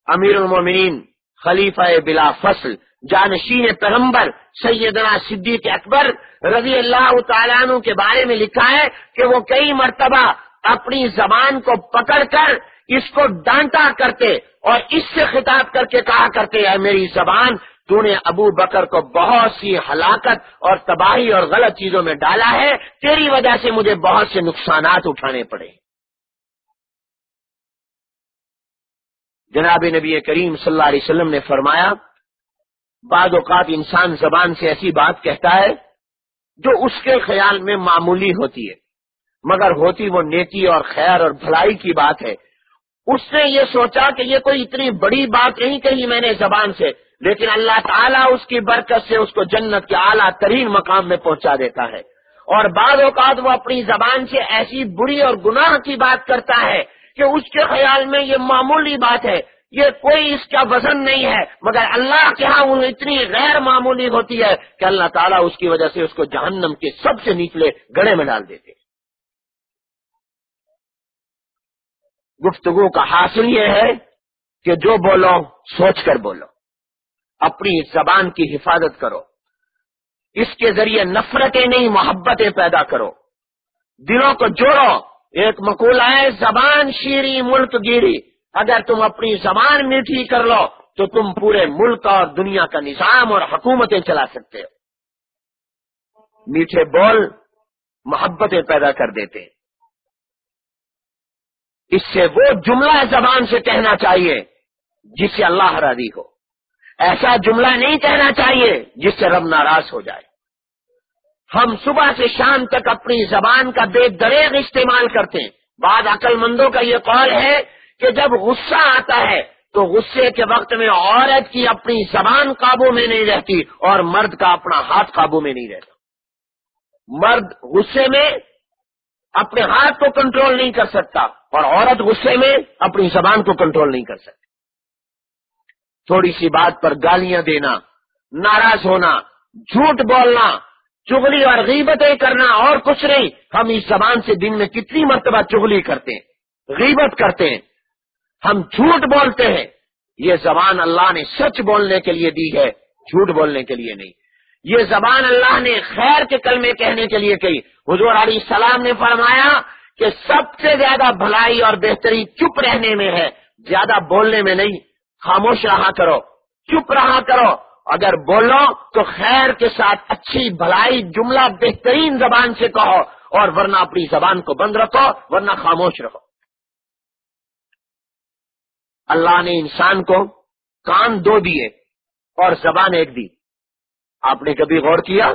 امیر المومنین، خلیفہ بلا فصل، جانشین پیغمبر، سیدنا صدیق اکبر رضی اللہ تعالیٰ عنہ کے بارے میں لکھا ہے کہ وہ کئی مرتبہ اپنی زبان کو پکڑ کر اس کو ڈانٹا کرتے اور اس سے خطاب کر کے کہا کرتے ہیں میری زبان، تو نے ابو بکر کو بہت سی ہلاکت اور تباہی اور غلط چیزوں میں ڈالا ہے، تیری وجہ سے مجھے بہت سے نقصانات اٹھانے پڑے۔ جناب نبی کریم صلی اللہ علیہ وسلم نے فرمایا، بعض اوقات انسان زبان سے ایسی بات کہتا ہے جو اس کے خیال میں معمولی ہوتی ہے، مگر ہوتی وہ نیکی اور خیر اور بھلائی کی بات ہے۔ اس نے یہ سوچا کہ یہ کوئی اتنی بڑی بات نہیں کہی میں نے زبان سے، لیکن اللہ تعالیٰ اس کی برکت سے اس کو جنت کے اعلیٰ ترین مقام میں پہنچا دیتا ہے۔ اور بعض اوقات وہ اپنی زبان سے ایسی بری اور گناہ کی بات کرتا ہے کہ اس کے خیال میں یہ معمولی بات ہے۔ یہ کوئی اس کا وزن نہیں ہے، مگر اللہ کے ہاں وہ اتنی غیر معمولی ہوتی ہے کہ اللہ تعالیٰ اس کی وجہ سے اس کو جہنم کے سب سے نچلے گڑے میں ڈال دیتے۔ گفتگو کا حاصل یہ ہے کہ جو بولو، سوچ کر بولو۔ اپنی زبان کی حفاظت کرو۔ اس کے ذریعے نفرتیں نہیں، محبتیں پیدا کرو۔ دلوں کو جوڑو۔ ایک مقولہ ہے، زبان شیری ملک گیری۔ اگر تم اپنی زبان میٹھی کر لو، تو تم پورے ملک اور دنیا کا نظام اور حکومتیں چلا سکتے ہو۔ میٹھے بول، محبتیں پیدا کر دیتے ہیں۔ اس سے وہ جملہ زبان سے کہنا چاہیے جس سے اللہ راضی ہو۔ ایسا جملہ نہیں کہنا چاہیے جس سے رب ناراض ہو جائے۔ ہم صبح سے شام تک اپنی زبان کا بے دریغ استعمال کرتے ہیں۔ بعض عقل مندوں کا یہ قول ہے کہ جب غصہ آتا ہے تو غصے کے وقت میں عورت کی اپنی زبان قابو میں نہیں رہتی اور مرد کا اپنا ہاتھ قابو میں نہیں رہتا۔ مرد غصے میں اپنے ہاتھ کو کنٹرول نہیں کر سکتا۔ اور عورت غصے میں اپنی زبان کو کنٹرول نہیں کر سکتی۔ تھوڑی سی بات پر گالیاں دینا، ناراض ہونا، جھوٹ بولنا چگلی اور غیبتیں کرنا، اور کچھ نہیں۔ ہم اس زبان سے دن میں کتنی مرتبہ چگلی کرتے ہیں، غیبت کرتے ہیں۔ ہم جھوٹ بولتے ہیں۔ یہ زبان اللہ نے سچ بولنے کے لیے دی ہے، جھوٹ بولنے کے لیے نہیں۔ یہ زبان اللہ نے خیر کے کلمے کہنے کے لیے کہی۔ حضور علیہ السلام نے فرمایا کہ سب سے زیادہ بھلائی اور بہتری چپ رہنے میں ہے، زیادہ بولنے میں نہیں۔ خاموش رہا کرو، چپ رہا کرو۔ اگر بولو تو خیر کے ساتھ اچھی بھلائی، جملہ بہترین زبان سے کہو اور ورنہ اپنی زبان کو بند رکھو، ورنہ خاموش رہو۔ اللہ نے انسان کو کان دو دیے اور زبان ایک دی۔ آپ نے کبھی غور کیا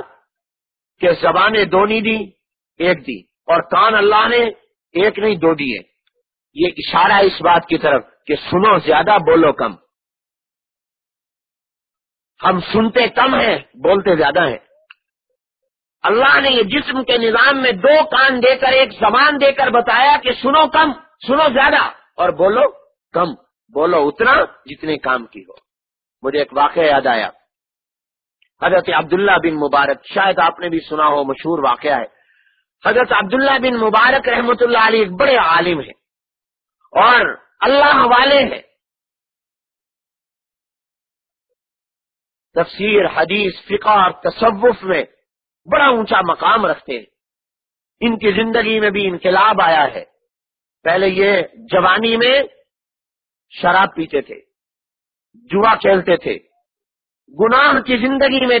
کہ زبانیں دو نہیں دی، ایک دی۔ اور کان اللہ نے ایک نہیں دو دیے۔ یہ اشارہ اس بات کی طرف کہ سنو زیادہ بولو کم۔ ہم سنتے کم ہیں، بولتے زیادہ ہیں۔ اللہ نے یہ جسم کے نظام میں دو کان دے کر، ایک زبان دے کر بتایا کہ سنو کم، سنو زیادہ اور بولو کم۔ بولو اتنا جتنے کام کی ہو۔ مجھے ایک واقعہ یاد آیا۔ حضرت عبداللہ بن مبارک، شاید آپ نے بھی سنا ہو، مشہور واقعہ ہے۔ حضرت عبداللہ بن مبارک رحمت اللہ علیہ ایک بڑے عالم ہیں اور اللہ والے ہیں۔ تفسیر، حدیث، فقہ اور تصوف میں بڑا اونچا مقام رکھتے ہیں۔ ان کی زندگی میں بھی انقلاب آیا ہے۔ پہلے یہ جوانی میں شراب پیتے تھے، جوا کھیلتے تھے۔ گناہ کی زندگی میں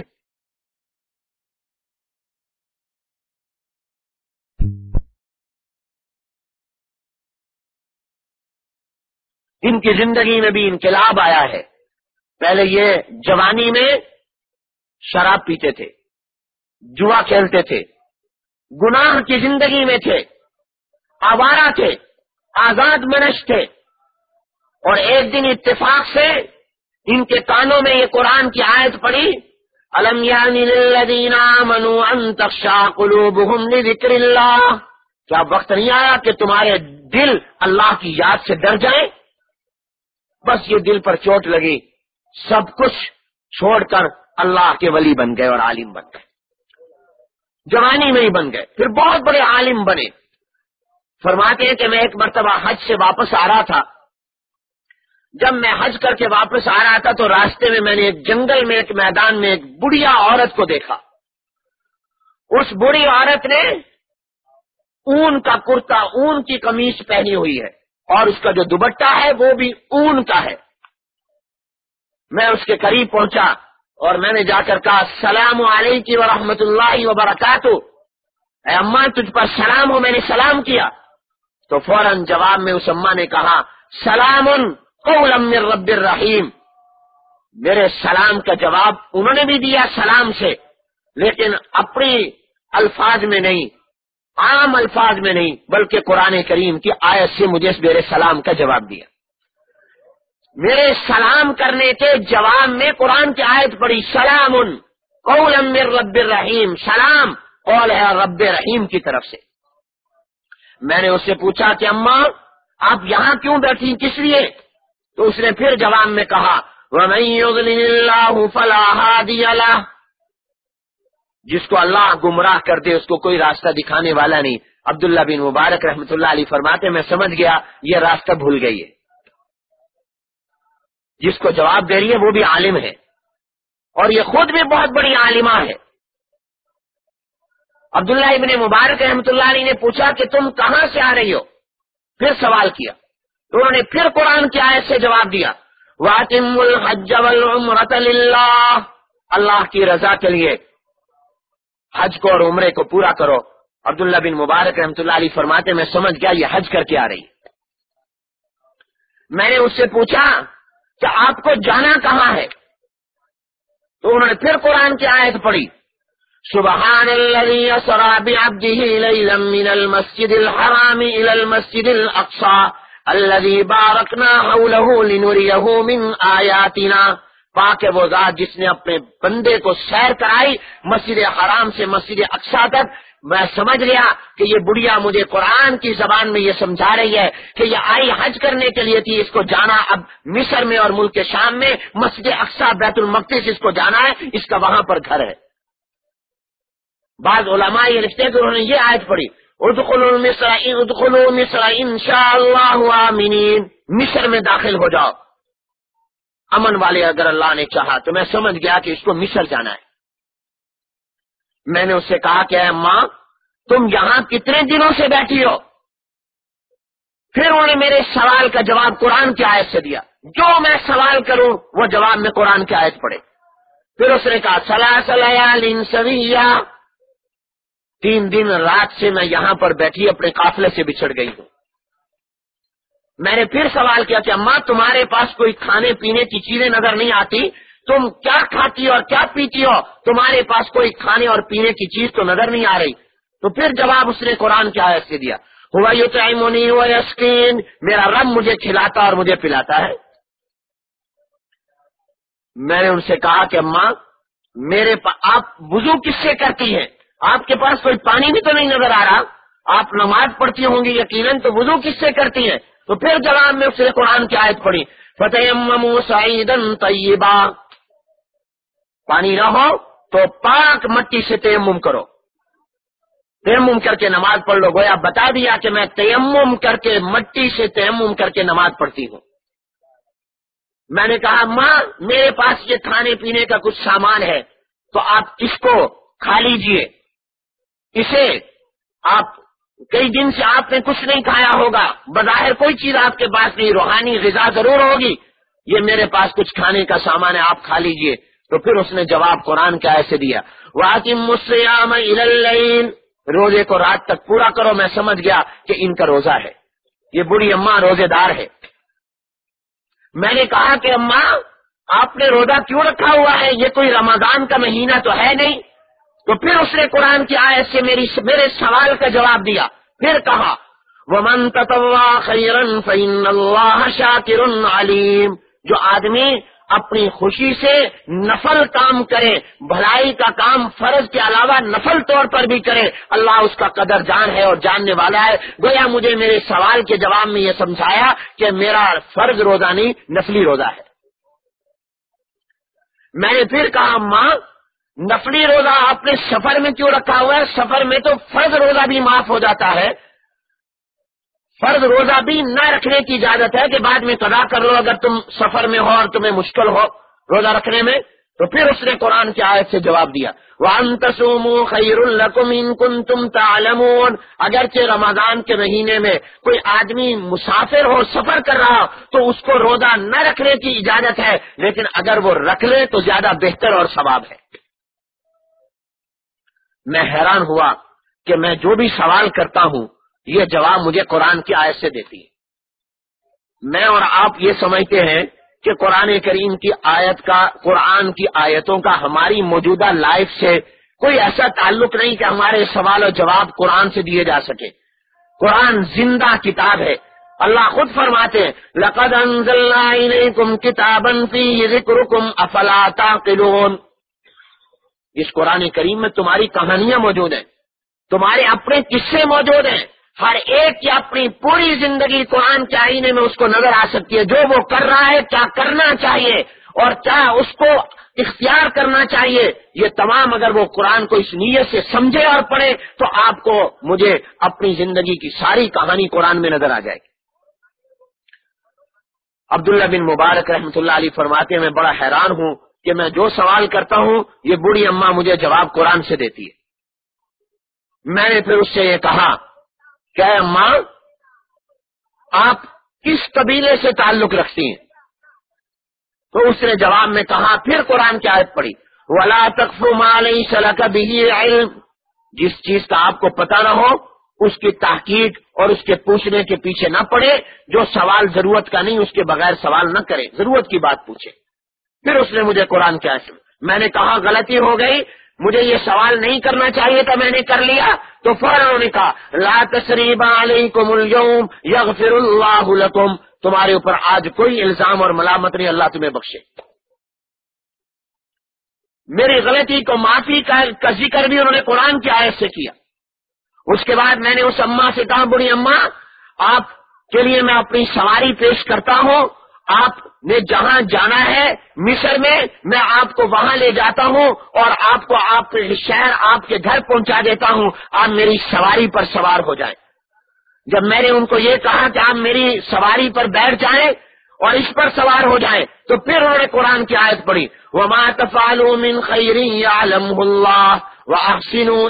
ان کی زندگی میں بھی انقلاب آیا ہے۔ پہلے یہ جوانی میں شراب پیتے تھے، جوا کھیلتے تھے، گناہ کی زندگی میں تھے، آوارہ تھے، آزاد منش تھے۔ اور ایک دن اتفاق سے ان کے کانوں میں یہ قرآن کی آیت پڑی، الم یعنی منو ذکر اللہ۔ کیا وقت نہیں آیا کہ تمہارے دل اللہ کی یاد سے ڈر جائیں؟ بس یہ دل پر چوٹ لگی، سب کچھ چھوڑ کر اللہ کے ولی بن گئے اور عالم بن گئے۔ جوانی میں ہی بن گئے۔ پھر بہت بڑے عالم بنے۔ فرماتے ہیں کہ میں ایک مرتبہ حج سے واپس آ رہا تھا۔ جب میں حج کر کے واپس آ رہا تھا تو راستے میں میں نے ایک جنگل میں، ایک میدان میں ایک بڑھیا عورت کو دیکھا۔ اس بڑی عورت نے اون کا کرتا، اون کی کمیز پہنی ہوئی ہے۔ اور اس کا جو دوبٹہ ہے وہ بھی اون کا ہے۔ میں اس کے قریب پہنچا اور میں نے جا کر کہا سلام علیکم ورحمۃ اللہ وبرکاتہ۔ اے اماں تجھ پر سلام ہو، میں نے سلام کیا۔ تو فوراً جواب میں اس اماں نے کہا، سلام من رب الرحیم۔ میرے سلام کا جواب انہوں نے بھی دیا سلام سے، لیکن اپنی الفاظ میں نہیں۔ عام الفاظ میں نہیں، بلکہ قرآن کریم کی آیت سے مجھے میرے سلام کا جواب دیا۔ میرے سلام کرنے کے جواب میں قرآن کی آیت پڑی سلام ان من رب الرحیم، سلام، قول ہے رب رحیم کی طرف سے۔ میں نے اس سے پوچھا کہ اماں آپ یہاں کیوں بیٹھی، کس لیے؟ تو اس نے پھر جواب میں کہا فلاح جس کو اللہ گمراہ کر دے، اس کو کوئی راستہ دکھانے والا نہیں۔ عبداللہ بن مبارک رحمت اللہ علی فرماتے میں سمجھ گیا، یہ راستہ بھول گئی ہے۔ جس کو جواب دے رہی ہے، وہ بھی عالم ہے۔ اور یہ خود بھی بہت بڑی عالمہ ہے۔ عبداللہ ابن مبارک رحمت اللہ علی نے پوچھا کہ تم کہاں سے آ رہی ہو؟ پھر سوال کیا۔ تو انہوں نے پھر قرآن کی آیت سے جواب دیا۔ واطم الحج اللہ اللہ کی رضا کے لیے حج کو اور عمرے کو پورا کرو۔ عبداللہ بن مبارک رحمۃ اللہ علی فرماتے میں سمجھ گیا، یہ حج کر کے آ رہی میں نے اس سے پوچھا کہ آپ کو جانا کہاں ہے؟ تو انہوں نے پھر قرآن کی آیت پڑھی۔ سبحان الذي أسرى بعبده ليلا من المسجد الحرام إلى المسجد الأقصى الذي باركنا حوله لنريه من آياتنا پاک وہ ذات جس نے اپنے بندے کو سیر کرائی، مسجد حرام سے مسجد اقسا تک۔ میں سمجھ گیا کہ یہ بڑھیا مجھے قرآن کی زبان میں یہ سمجھا رہی ہے کہ یہ آئی حج کرنے کے لیے تھی، اس کو جانا اب مصر میں اور ملک کے شام میں، مسجد اقسا بیت المقدس اس کو جانا ہے، اس کا وہاں پر گھر ہے۔ بعض علماء یہ لکھتے کہ انہوں نے یہ آیت پڑھی شاء اللہ مصر میں داخل ہو جاؤ۔ امن والے اگر اللہ نے چاہا تو میں سمجھ گیا کہ اس کو مصر جانا ہے۔ میں نے اس سے کہا کہ ماں، تم یہاں کتنے دنوں سے بیٹھی ہو؟ پھر انہوں نے میرے سوال کا جواب قرآن کی آیت سے دیا۔ جو میں سوال کروں، وہ جواب میں قرآن کی آیت پڑے پھر اس نے کہا سلا سلیا تین دن رات سے میں یہاں پر بیٹھی، اپنے قافلے سے بچھڑ گئی ہوں۔ میں نے پھر سوال کیا کہ اماں تمہارے پاس کوئی کھانے پینے کی چیزیں نظر نہیں آتی؟ تم کیا کھاتی ہو اور کیا پیتی ہو؟ تمہارے پاس کوئی کھانے اور پینے کی چیز تو نظر نہیں آ رہی۔ تو پھر جواب اس نے قرآن کیا سے دیا۔ ہوا یو ٹائم ہوا یسکین میرا رب مجھے کھلاتا اور مجھے پلاتا ہے۔ میں نے ان سے کہا کہ اماں میرے آپ وضو کس سے کرتی ہیں؟ آپ کے پاس کوئی پانی بھی تو نہیں نظر آ رہا؟ آپ نماز پڑھتی ہوں گی، یقیناً تو وضو کس سے کرتی ہیں؟ تو پھر جواب میں اس نے قرآن کی آیت پڑھی۔ فتح سعیدن طیبہ پانی نہ ہو تو پاک مٹی سے تیمم کرو۔ تیمم کر کے نماز پڑھ لو۔ گویا بتا دیا کہ میں تیمم کر کے مٹی سے تیمم کر کے نماز پڑھتی ہوں۔ میں نے کہا، ماں، میرے پاس یہ کھانے پینے کا کچھ سامان ہے تو آپ اس کو کھا لیجیے۔ اسے آپ کئی دن سے آپ نے کچھ نہیں کھایا ہوگا۔ بظاہر کوئی چیز آپ کے پاس نہیں، روحانی غذا ضرور ہوگی۔ یہ میرے پاس کچھ کھانے کا سامان ہے، آپ کھا لیجیے۔ تو پھر اس نے جواب قرآن کا ایسے دیا۔ واقم مسیام روزے کو رات تک پورا کرو، میں سمجھ گیا کہ ان کا روزہ ہے۔ یہ بڑی اماں روزے دار ہے۔ میں نے کہا کہ اماں، آپ نے روزہ کیوں رکھا ہوا ہے؟ یہ کوئی رمضان کا مہینہ تو ہے نہیں۔ تو پھر اس نے قرآن کی آیت سے میری میرے سوال کا جواب دیا۔ پھر کہا وہ خیرن فین اللہ شاکر علیم جو آدمی اپنی خوشی سے نفل کام کرے، بھلائی کا کام فرض کے علاوہ نفل طور پر بھی کرے، اللہ اس کا قدر جان ہے اور جاننے والا ہے۔ گویا مجھے میرے سوال کے جواب میں یہ سمجھایا کہ میرا فرض روزہ نہیں، نفلی روزہ ہے۔ میں نے پھر کہا، ماں نفلی روزہ آپ نے سفر میں کیوں رکھا ہوا ہے؟ سفر میں تو فرض روزہ بھی معاف ہو جاتا ہے۔ فرض روزہ بھی نہ رکھنے کی اجازت ہے کہ بعد میں قدا کر لو اگر تم سفر میں ہو اور تمہیں مشکل ہو روزہ رکھنے میں۔ تو پھر اس نے قرآن کی آیت سے جواب دیا۔ وہ خیر القم کن تم تعلمون۔ اگرچہ رمضان کے مہینے میں کوئی آدمی مسافر ہو، سفر کر رہا تو اس کو روزہ نہ رکھنے کی اجازت ہے۔ لیکن اگر وہ رکھ لے تو زیادہ بہتر اور ثواب ہے۔ میں حیران ہوا کہ میں جو بھی سوال کرتا ہوں، یہ جواب مجھے قرآن کی آیت سے دیتی ہے۔ میں اور آپ یہ سمجھتے ہیں کہ قرآن کریم کی آیت کا، قرآن کی آیتوں کا ہماری موجودہ لائف سے کوئی ایسا تعلق نہیں کہ ہمارے سوال و جواب قرآن سے دیے جا سکے۔ قرآن زندہ کتاب ہے۔ اللہ خود فرماتے ہیں، لقد افلا تعقلون۔ اس قرآن کریم میں تمہاری کہانیاں موجود ہیں۔ تمہارے اپنے قصے موجود ہیں۔ ہر ایک کی اپنی پوری زندگی قرآن کے آئینے میں اس کو نظر آ سکتی ہے۔ جو وہ کر رہا ہے، کیا کرنا چاہیے؟ اور کیا اس کو اختیار کرنا چاہیے؟ یہ تمام اگر وہ قرآن کو اس نیت سے سمجھے اور پڑھے، تو آپ کو مجھے اپنی زندگی کی ساری کہانی قرآن میں نظر آ جائے گی۔ عبداللہ بن مبارک رحمۃ اللہ علی فرماتے میں بڑا حیران ہوں کہ میں جو سوال کرتا ہوں، یہ بوڑھی اماں مجھے جواب قرآن سے دیتی ہے۔ میں نے پھر اس سے یہ کہا، کہ اماں، آپ کس قبیلے سے تعلق رکھتی ہیں؟ تو اس نے جواب میں کہا، پھر قرآن کی آیت پڑی ولا تقف مال علم جس چیز کا آپ کو پتا نہ ہو، اس کی تحقیق اور اس کے پوچھنے کے پیچھے نہ پڑے، جو سوال ضرورت کا نہیں، اس کے بغیر سوال نہ کرے، ضرورت کی بات پوچھے۔ پھر اس نے مجھے قرآن کیا میں نے کہا غلطی ہو گئی، مجھے یہ سوال نہیں کرنا چاہیے تھا میں نے کر لیا۔ تو فوراً نے کہا، لا تصریب علیکم اليوم یغفر اللہ لکم۔ تمہارے اوپر آج کوئی الزام اور ملامت نہیں، اللہ تمہیں بخشے۔ میری غلطی کو معافی کا ذکر بھی انہوں نے قرآن کی آیت سے کیا۔ اس کے بعد میں نے اس اما سے کہا، بڑی اما آپ کے لیے میں اپنی سواری پیش کرتا ہوں۔ آپ نے جہاں جانا ہے مصر میں میں آپ کو وہاں لے جاتا ہوں اور آپ کو آپ کے شہر، آپ کے گھر پہنچا دیتا ہوں۔ آپ میری سواری پر سوار ہو جائیں۔ جب میں نے ان کو یہ کہا کہ آپ میری سواری پر بیٹھ جائیں اور اس پر سوار ہو جائیں تو پھر انہوں نے قرآن کی آیت پڑھی۔ وہ من خیری اللہ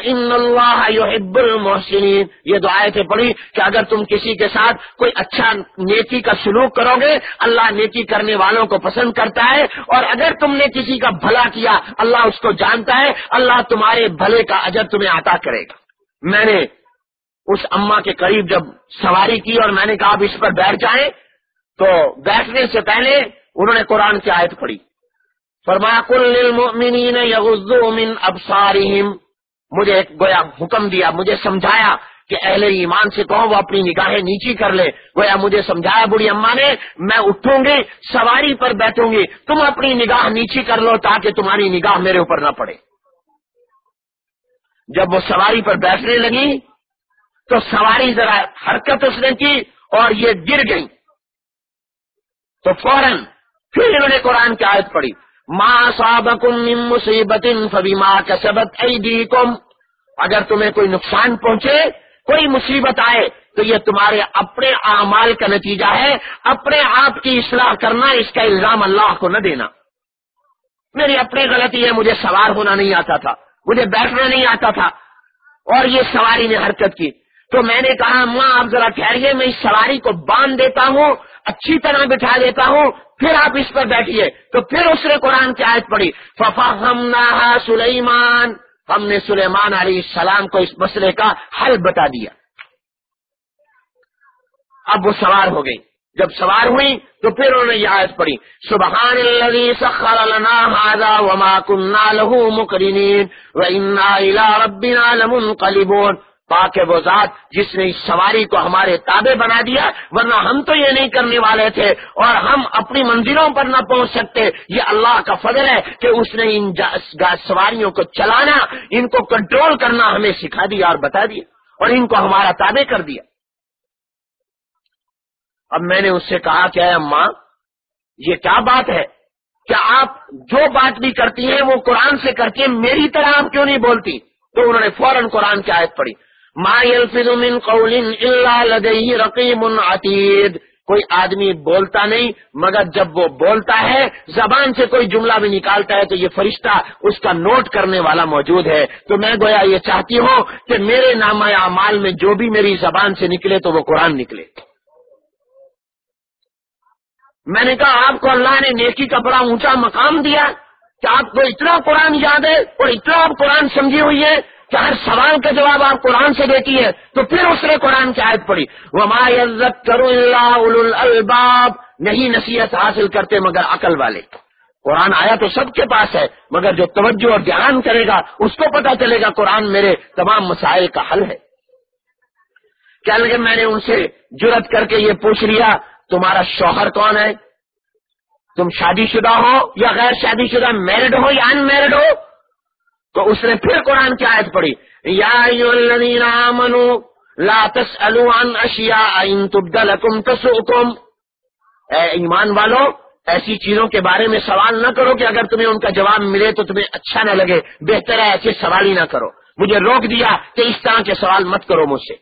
ان اللہ يحب المحسنین یہ دعائیں پڑھی کہ اگر تم کسی کے ساتھ کوئی اچھا نیکی کا سلوک کرو گے اللہ نیکی کرنے والوں کو پسند کرتا ہے۔ اور اگر تم نے کسی کا بھلا کیا، اللہ اس کو جانتا ہے۔ اللہ تمہارے بھلے کا اجر تمہیں عطا کرے گا۔ میں نے اس اما کے قریب جب سواری کی اور میں نے کہا اب اس پر بیٹھ جائیں تو بیٹھنے سے پہلے انہوں نے قرآن کی آیت پڑھی۔ فرما کل من ابصارهم مجھے گویا حکم دیا، مجھے سمجھایا کہ اہل ایمان سے کہو، وہ اپنی نگاہیں نیچی کر لے۔ گویا مجھے سمجھایا، بڑی اما نے، میں اٹھوں گی، سواری پر بیٹھوں گی۔ تم اپنی نگاہ نیچی کر لو تاکہ تمہاری نگاہ میرے اوپر نہ پڑے۔ جب وہ سواری پر بیٹھنے لگی، تو سواری ذرا حرکت اس نے کی اور یہ گر گئی تو فوراً پھر انہوں نے قرآن کی آیت پڑھی۔ من مصیبت فبما کسبت ایدیکم اگر تمہیں کوئی نقصان پہنچے، کوئی مصیبت آئے، تو یہ تمہارے اپنے اعمال کا نتیجہ ہے۔ اپنے آپ کی اصلاح کرنا، اس کا الزام اللہ کو نہ دینا۔ میری اپنی غلطی ہے، مجھے سوار ہونا نہیں آتا تھا۔ مجھے بیٹھنا نہیں آتا تھا۔ اور یہ سواری نے حرکت کی۔ تو میں نے کہا، ماں، آپ ذرا ٹھہریے، میں اس سواری کو باندھ دیتا ہوں۔ اچھی طرح بٹھا دیتا ہوں، پھر آپ اس پر بیٹھیے۔ تو پھر اس نے قرآن کی آیت پڑھی ففا ہم سلیمان ہم نے سلیمان علیہ السلام کو اس مسئلے کا حل بتا دیا۔ اب وہ سوار ہو گئی۔ جب سوار ہوئی تو پھر انہوں نے یہ آیت پڑھی، سبحان سخر لنا هذا وما كنا له مقرنين وإنا إلى ربنا لمنقلبون۔ پاک وہ ذات جس نے اس سواری کو ہمارے تابع بنا دیا، ورنہ ہم تو یہ نہیں کرنے والے تھے اور ہم اپنی منزلوں پر نہ پہنچ سکتے۔ یہ اللہ کا فضل ہے کہ اس نے ان سواریوں کو چلانا، ان کو کنٹرول کرنا ہمیں سکھا دیا اور بتا دیا اور ان کو ہمارا تابع کر دیا۔ اب میں نے اس سے کہا کہ اماں، یہ کیا بات ہے؟ کیا آپ جو بات بھی کرتی ہیں وہ قرآن سے کر کے میری طرح آپ کیوں نہیں بولتی؟ تو انہوں نے فوراً قرآن کی آیت پڑھی۔ ما يلفظ من قول الا لديه رقيب عتيد. کوئی آدمی بولتا نہیں، مگر جب وہ بولتا ہے، زبان سے کوئی جملہ بھی نکالتا ہے تو یہ فرشتہ اس کا نوٹ کرنے والا موجود ہے۔ تو میں گویا یہ چاہتی ہوں کہ میرے نام اعمال میں جو بھی میری زبان سے نکلے تو وہ قرآن نکلے۔ میں نے کہا، آپ کو اللہ نے نیکی کا بڑا اونچا مقام دیا۔ کہ آپ کو اتنا قرآن یاد ہے اور اتنا آپ قرآن سمجھی ہوئی ہے کہ ہر سوال کا جواب آپ قرآن سے دیتی ہے تو پھر اس نے قرآن کی آیت پڑی وہ عزت کرو اللہ الباب نہیں نصیحت حاصل کرتے مگر عقل والے۔ قرآن آیا تو سب کے پاس ہے، مگر جو توجہ اور دھیان کرے گا، اس کو پتا چلے گا قرآن میرے تمام مسائل کا حل ہے۔ کیا لگے میں نے ان سے جرت کر کے یہ پوچھ لیا، تمہارا شوہر کون ہے؟ تم شادی شدہ ہو یا غیر شادی شدہ میرڈ ہو یا ان میرڈ ہو؟ تو اس نے پھر قرآن کی آیت پڑھی۔ یا منو لاتس اشیا اے ایمان والو، ایسی چیزوں کے بارے میں سوال نہ کرو کہ اگر تمہیں ان کا جواب ملے تو تمہیں اچھا نہ لگے۔ بہتر ہے ایسے سوال ہی نہ کرو۔ مجھے روک دیا کہ اس طرح کے سوال مت کرو مجھ سے۔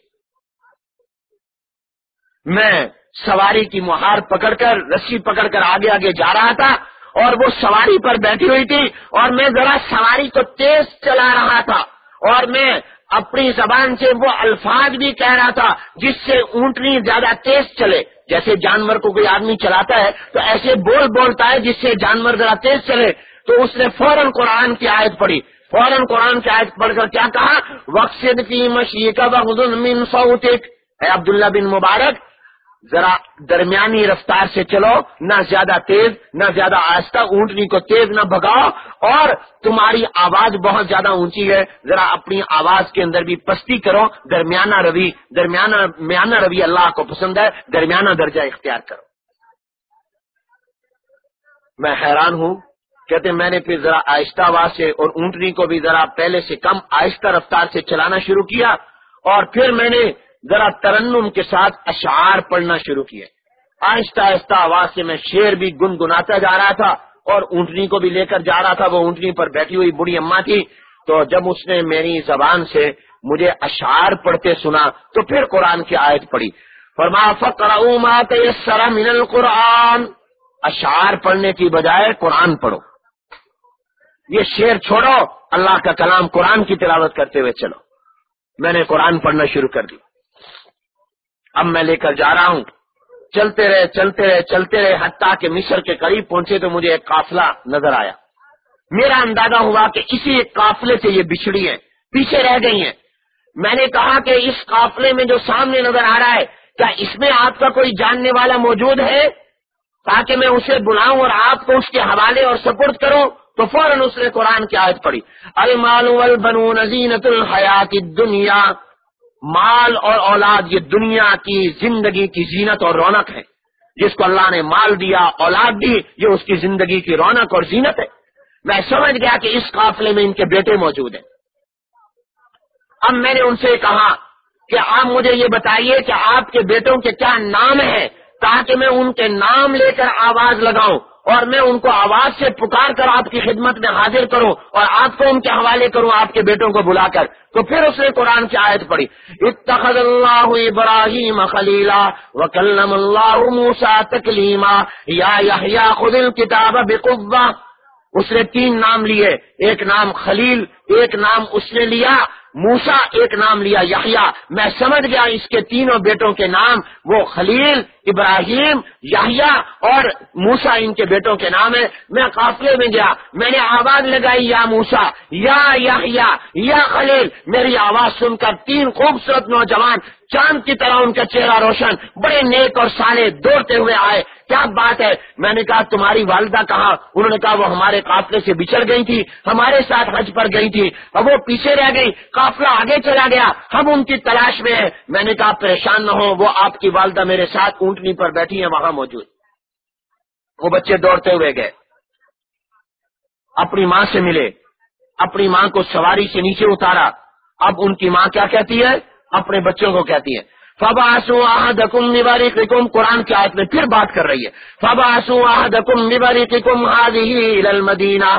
میں سواری کی مہار پکڑ کر، رسی پکڑ کر آگے آگے جا رہا تھا۔ اور وہ سواری پر بیٹھی ہوئی تھی اور میں ذرا سواری کو تیز چلا رہا تھا اور میں اپنی زبان سے وہ الفاظ بھی کہہ رہا تھا جس سے اونٹنی زیادہ تیز چلے۔ جیسے جانور کو کوئی آدمی چلاتا ہے تو ایسے بول بولتا ہے جس سے جانور ذرا تیز چلے۔ تو اس نے فوراً قرآن کی آیت پڑھی۔ فوراً قرآن کی آیت پڑھ کر کیا کہا؟ وقت کی مشی کا من اے عبداللہ بن مبارک ذرا درمیانی رفتار سے چلو، نہ زیادہ تیز، نہ زیادہ آہستہ اونٹنی کو تیز نہ بھگاؤ، اور تمہاری آواز بہت زیادہ اونچی ہے، ذرا اپنی آواز کے اندر بھی پستی کرو، درمیانہ روی، درمیانہ میانہ روی اللہ کو پسند ہے، درمیانہ درجہ اختیار کرو۔ میں حیران ہوں، کہتے میں نے پھر ذرا آہستہ آواز سے اور اونٹنی کو بھی ذرا پہلے سے کم آہستہ رفتار سے چلانا شروع کیا، اور پھر میں نے ذرا ترنم کے ساتھ اشعار پڑھنا شروع کیے۔ آہستہ آہستہ آواز سے میں شیر بھی گنگناتا جا رہا تھا اور اونٹنی کو بھی لے کر جا رہا تھا، وہ اونٹنی پر بیٹھی ہوئی بڑی اما تھی۔ تو جب اس نے میری زبان سے مجھے اشعار پڑھتے سنا تو پھر قرآن کی آیت پڑھی۔ فرما فکر من القرآن۔ اشعار پڑھنے کی بجائے قرآن پڑھو۔ یہ شیر چھوڑو، اللہ کا کلام قرآن کی تلاوت کرتے ہوئے چلو۔ میں نے قرآن پڑھنا شروع کر دی اب میں لے کر جا رہا ہوں۔ چلتے رہے چلتے رہے چلتے رہے، حتیٰ کہ مصر کے قریب پہنچے تو مجھے ایک قافلہ نظر آیا۔ میرا اندازہ ہوا کہ اسی ایک قافلے سے یہ بچڑی ہے پیچھے رہ گئی ہیں۔ میں نے کہا کہ اس قافلے میں جو سامنے نظر آ رہا ہے، کیا اس میں آپ کا کوئی جاننے والا موجود ہے؟ تاکہ میں اسے بلاؤں اور آپ کو اس کے حوالے اور سپورٹ کروں، تو فوراً اس نے قرآن کی آیت پڑھی۔ المال والبنون زینت الحیات دنیا مال اور اولاد یہ دنیا کی زندگی کی زینت اور رونق ہے۔ جس کو اللہ نے مال دیا، اولاد دی، یہ اس کی زندگی کی رونق اور زینت ہے۔ میں سمجھ گیا کہ اس قافلے میں ان کے بیٹے موجود ہیں۔ اب میں نے ان سے کہا کہ آپ مجھے یہ بتائیے کہ آپ کے بیٹوں کے کیا نام ہیں تاکہ میں ان کے نام لے کر آواز لگاؤں۔ اور میں ان کو آواز سے پکار کر آپ کی خدمت میں حاضر کروں اور آپ کو ان کے حوالے کروں آپ کے بیٹوں کو بلا کر۔ تو پھر اس نے قرآن کی آیت پڑھی۔ اتخذ اللہ ابراہیم خلیلا وکلم اللہ موسا تکلیما۔ یا خود الکتاب بقوہ۔ اس نے تین نام لیے۔ ایک نام خلیل، ایک نام اس نے لیا۔ موسا ایک نام لیا، یحییٰ۔ میں سمجھ گیا اس کے تینوں بیٹوں کے نام، وہ خلیل، ابراہیم، یحییٰ اور موسا ان کے بیٹوں کے نام ہے میں قافلے میں گیا، میں نے آواز لگائی، یا موسا یا یحییٰ، یا خلیل۔ میری آواز سن کر تین خوبصورت نوجوان چاند کی طرح ان کا چہرہ روشن، بڑے نیک اور سالے دوڑتے ہوئے آئے۔ کیا بات ہے؟ میں نے کہا، تمہاری والدہ کہا انہوں نے کہا، وہ ہمارے قافلے سے بچڑ گئی تھی، ہمارے ساتھ حج پر گئی تھی، اب وہ پیچھے رہ گئی، قافلہ آگے چلا گیا، ہم ان کی تلاش میں ہیں۔ میں نے کہا، پریشان نہ ہو وہ آپ کی والدہ میرے ساتھ اونٹنی پر بیٹھی ہے وہاں موجود۔ وہ بچے دوڑتے ہوئے گئے۔ اپنی ماں سے ملے، اپنی ماں کو سواری سے نیچے اتارا۔ اب ان کی ماں کیا کہتی ہے؟ اپنے بچوں کو کہتی ہے فباسو آحدکم نبارککم قرآن کی آیت میں پھر بات کر رہی ہے۔ فباسو آحدکم نبارککم هذه المدینہ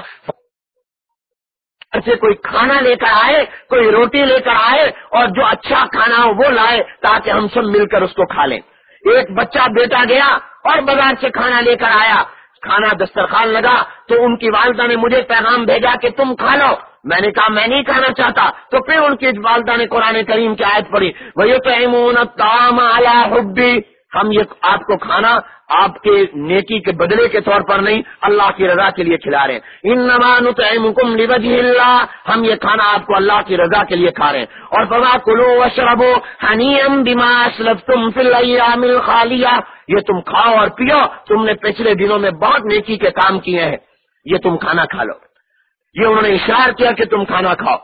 سے کوئی کھانا لے کر آئے، کوئی روٹی لے کر آئے، اور جو اچھا کھانا ہو وہ لائے تاکہ ہم سب مل کر اس کو کھا لیں۔ ایک بچہ بیٹا گیا اور بازار سے کھانا لے کر آیا۔ کھانا دسترخوان لگا تو ان کی والدہ نے مجھے پیغام بھیجا کہ تم کھا لو۔ میں نے کہا، میں نہیں کھانا چاہتا۔ تو پھر ان کی والدہ نے قرآن کریم کی آیت پڑی وہ تو تام حبی ہم یہ آپ کو کھانا آپ کے نیکی کے بدلے کے طور پر نہیں، اللہ کی رضا کے لیے کھلا رہے ہیں۔ ان نمان اللہ ہم یہ کھانا آپ کو اللہ کی رضا کے لیے کھا رہے ہیں۔ اور بابا کلو و شربو ہنیم دماغ تم فل یہ تم کھاؤ اور پیو، تم نے پچھلے دنوں میں بہت نیکی کے کام کیے ہیں۔ یہ تم کھانا کھا لو۔ یہ انہوں نے اشار کیا کہ تم کھانا کھاؤ۔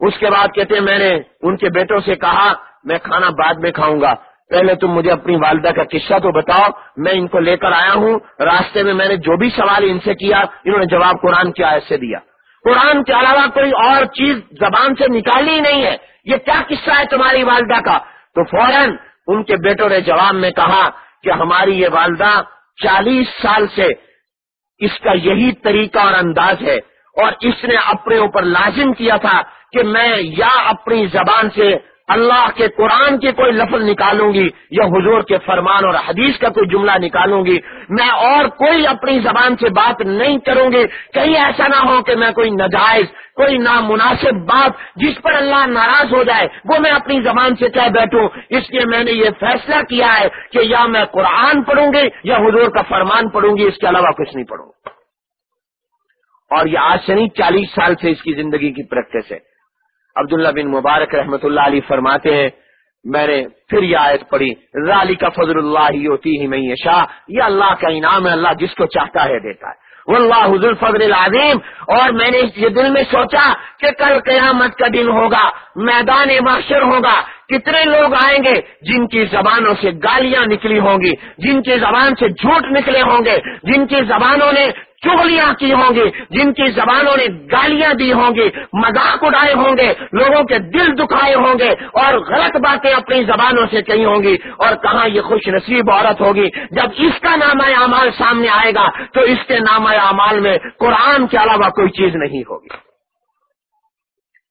اس کے بعد کہتے ہیں، میں نے ان کے بیٹوں سے کہا، میں کھانا بعد میں کھاؤں گا۔ پہلے تم مجھے اپنی والدہ کا قصہ تو بتاؤ، میں ان کو لے کر آیا ہوں۔ راستے میں میں نے جو بھی سوال ان سے کیا، انہوں نے جواب قرآن کی آیت سے دیا۔ قرآن کے علاوہ کوئی اور چیز زبان سے نکالی ہی نہیں ہے۔ یہ کیا قصہ ہے تمہاری والدہ کا؟ تو فوراً ان کے بیٹوں نے جواب میں کہا کہ ہماری یہ والدہ چالیس سال سے اس کا یہی طریقہ اور انداز ہے۔ اور اس نے اپنے اوپر لازم کیا تھا کہ میں یا اپنی زبان سے اللہ کے قرآن کے کوئی لفظ نکالوں گی یا حضور کے فرمان اور حدیث کا کوئی جملہ نکالوں گی، میں اور کوئی اپنی زبان سے بات نہیں کروں گی۔ کہیں ایسا نہ ہو کہ میں کوئی ناجائز، کوئی نامناسب بات جس پر اللہ ناراض ہو جائے، وہ میں اپنی زبان سے کہہ بیٹھوں۔ اس لیے میں نے یہ فیصلہ کیا ہے کہ یا میں قرآن پڑھوں گی یا حضور کا فرمان پڑھوں گی، اس کے علاوہ کچھ نہیں پڑھوں۔ گا اور یہ آج سے نہیں، چالیس سال سے اس کی زندگی کی پریکٹس ہے۔ عبداللہ بن مبارک رحمت اللہ علی فرماتے ہیں، میں نے پھر یہ آیت پڑھی رالی کا فضل اللہ ہوتی ہی میں شاہ یہ اللہ کا انعام ہے، اللہ جس کو چاہتا ہے دیتا ہے۔ واللہ حضر فضل العظیم، اور میں نے یہ دل میں سوچا کہ کل قیامت کا دن ہوگا، میدان معاشر ہوگا، کتنے لوگ آئیں گے جن کی زبانوں سے گالیاں نکلی ہوں گی، جن کی زبان سے جھوٹ نکلے ہوں گے، جن کی زبانوں نے چغلیاں کی ہوں گی، جن کی زبانوں نے گالیاں دی ہوں گی، مذاق اڑائے ہوں گے، لوگوں کے دل دکھائے ہوں گے اور غلط باتیں اپنی زبانوں سے کہی ہوں گی اور کہاں یہ خوش نصیب عورت ہوگی۔ جب اس کا نام اعمال سامنے آئے گا، تو اس کے نام اعمال میں قرآن کے علاوہ کوئی چیز نہیں ہوگی۔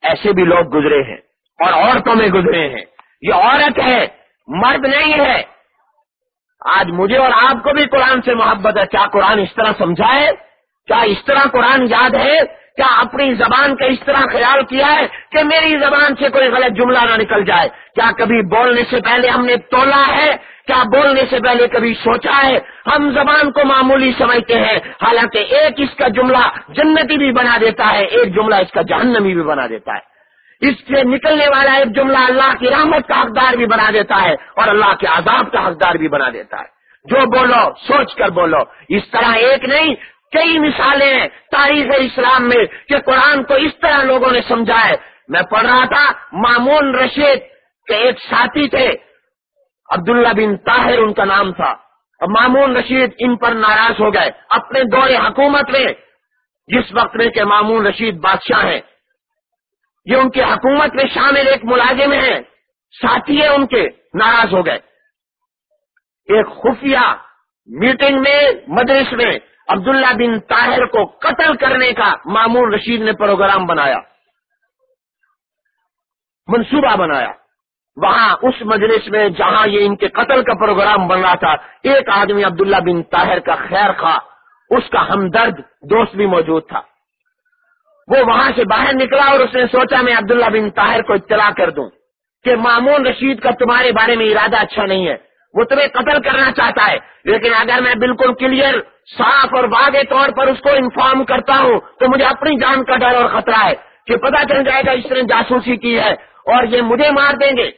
ایسے بھی لوگ گزرے ہیں اور عورتوں میں گزرے ہیں۔ یہ عورت ہے، مرد نہیں ہے۔ آج مجھے اور آپ کو بھی قرآن سے محبت ہے۔ کیا قرآن اس طرح سمجھائے؟ کیا اس طرح قرآن یاد ہے؟ کیا اپنی زبان کا اس طرح خیال کیا ہے کہ میری زبان سے کوئی غلط جملہ نہ نکل جائے؟ کیا کبھی بولنے سے پہلے ہم نے تولا ہے؟ کیا بولنے سے پہلے کبھی سوچا ہے؟ ہم زبان کو معمولی سمجھتے ہیں۔ حالانکہ ایک اس کا جملہ جنتی بھی بنا دیتا ہے، ایک جملہ اس کا جہنمی بھی بنا دیتا ہے۔ اس سے نکلنے والا ایک جملہ اللہ کی رحمت کا حقدار بھی بنا دیتا ہے اور اللہ کے عذاب کا حقدار بھی بنا دیتا ہے۔ جو بولو، سوچ کر بولو۔ اس طرح ایک نہیں، کئی مثالیں ہیں تاریخ اسلام میں کہ قرآن کو اس طرح لوگوں نے سمجھا ہے۔ میں پڑھ رہا تھا، مامون رشید کے ایک ساتھی تھے۔ عبداللہ بن طاہر ان کا نام تھا۔ اور مامون رشید ان پر ناراض ہو گئے، اپنے دور حکومت میں۔ جس وقت میں کہ مامون رشید بادشاہ ہیں۔ یہ ان کی حکومت میں شامل ایک ملازم ہیں۔ ساتھی ان کے، ناراض ہو گئے۔ ایک خفیہ میٹنگ میں مدرس میں عبداللہ بن طاہر کو قتل کرنے کا معمول رشید نے پروگرام بنایا، منصوبہ بنایا۔ وہاں اس مجلس میں جہاں یہ ان کے قتل کا پروگرام بن رہا تھا، ایک آدمی عبداللہ بن طاہر کا خیر خواہ، اس کا ہمدرد دوست بھی موجود تھا۔ وہ وہاں سے باہر نکلا اور اس نے سوچا میں عبداللہ بن طاہر کو اطلاع کر دوں کہ مامون رشید کا تمہارے بارے میں ارادہ اچھا نہیں ہے۔ وہ تمہیں قتل کرنا چاہتا ہے، لیکن اگر میں بالکل کلیئر صاف اور واضح طور پر اس کو انفارم کرتا ہوں، تو مجھے اپنی جان کا ڈر اور خطرہ ہے کہ پتا چل جائے گا اس نے جاسوسی کی ہے اور یہ مجھے مار دیں گے۔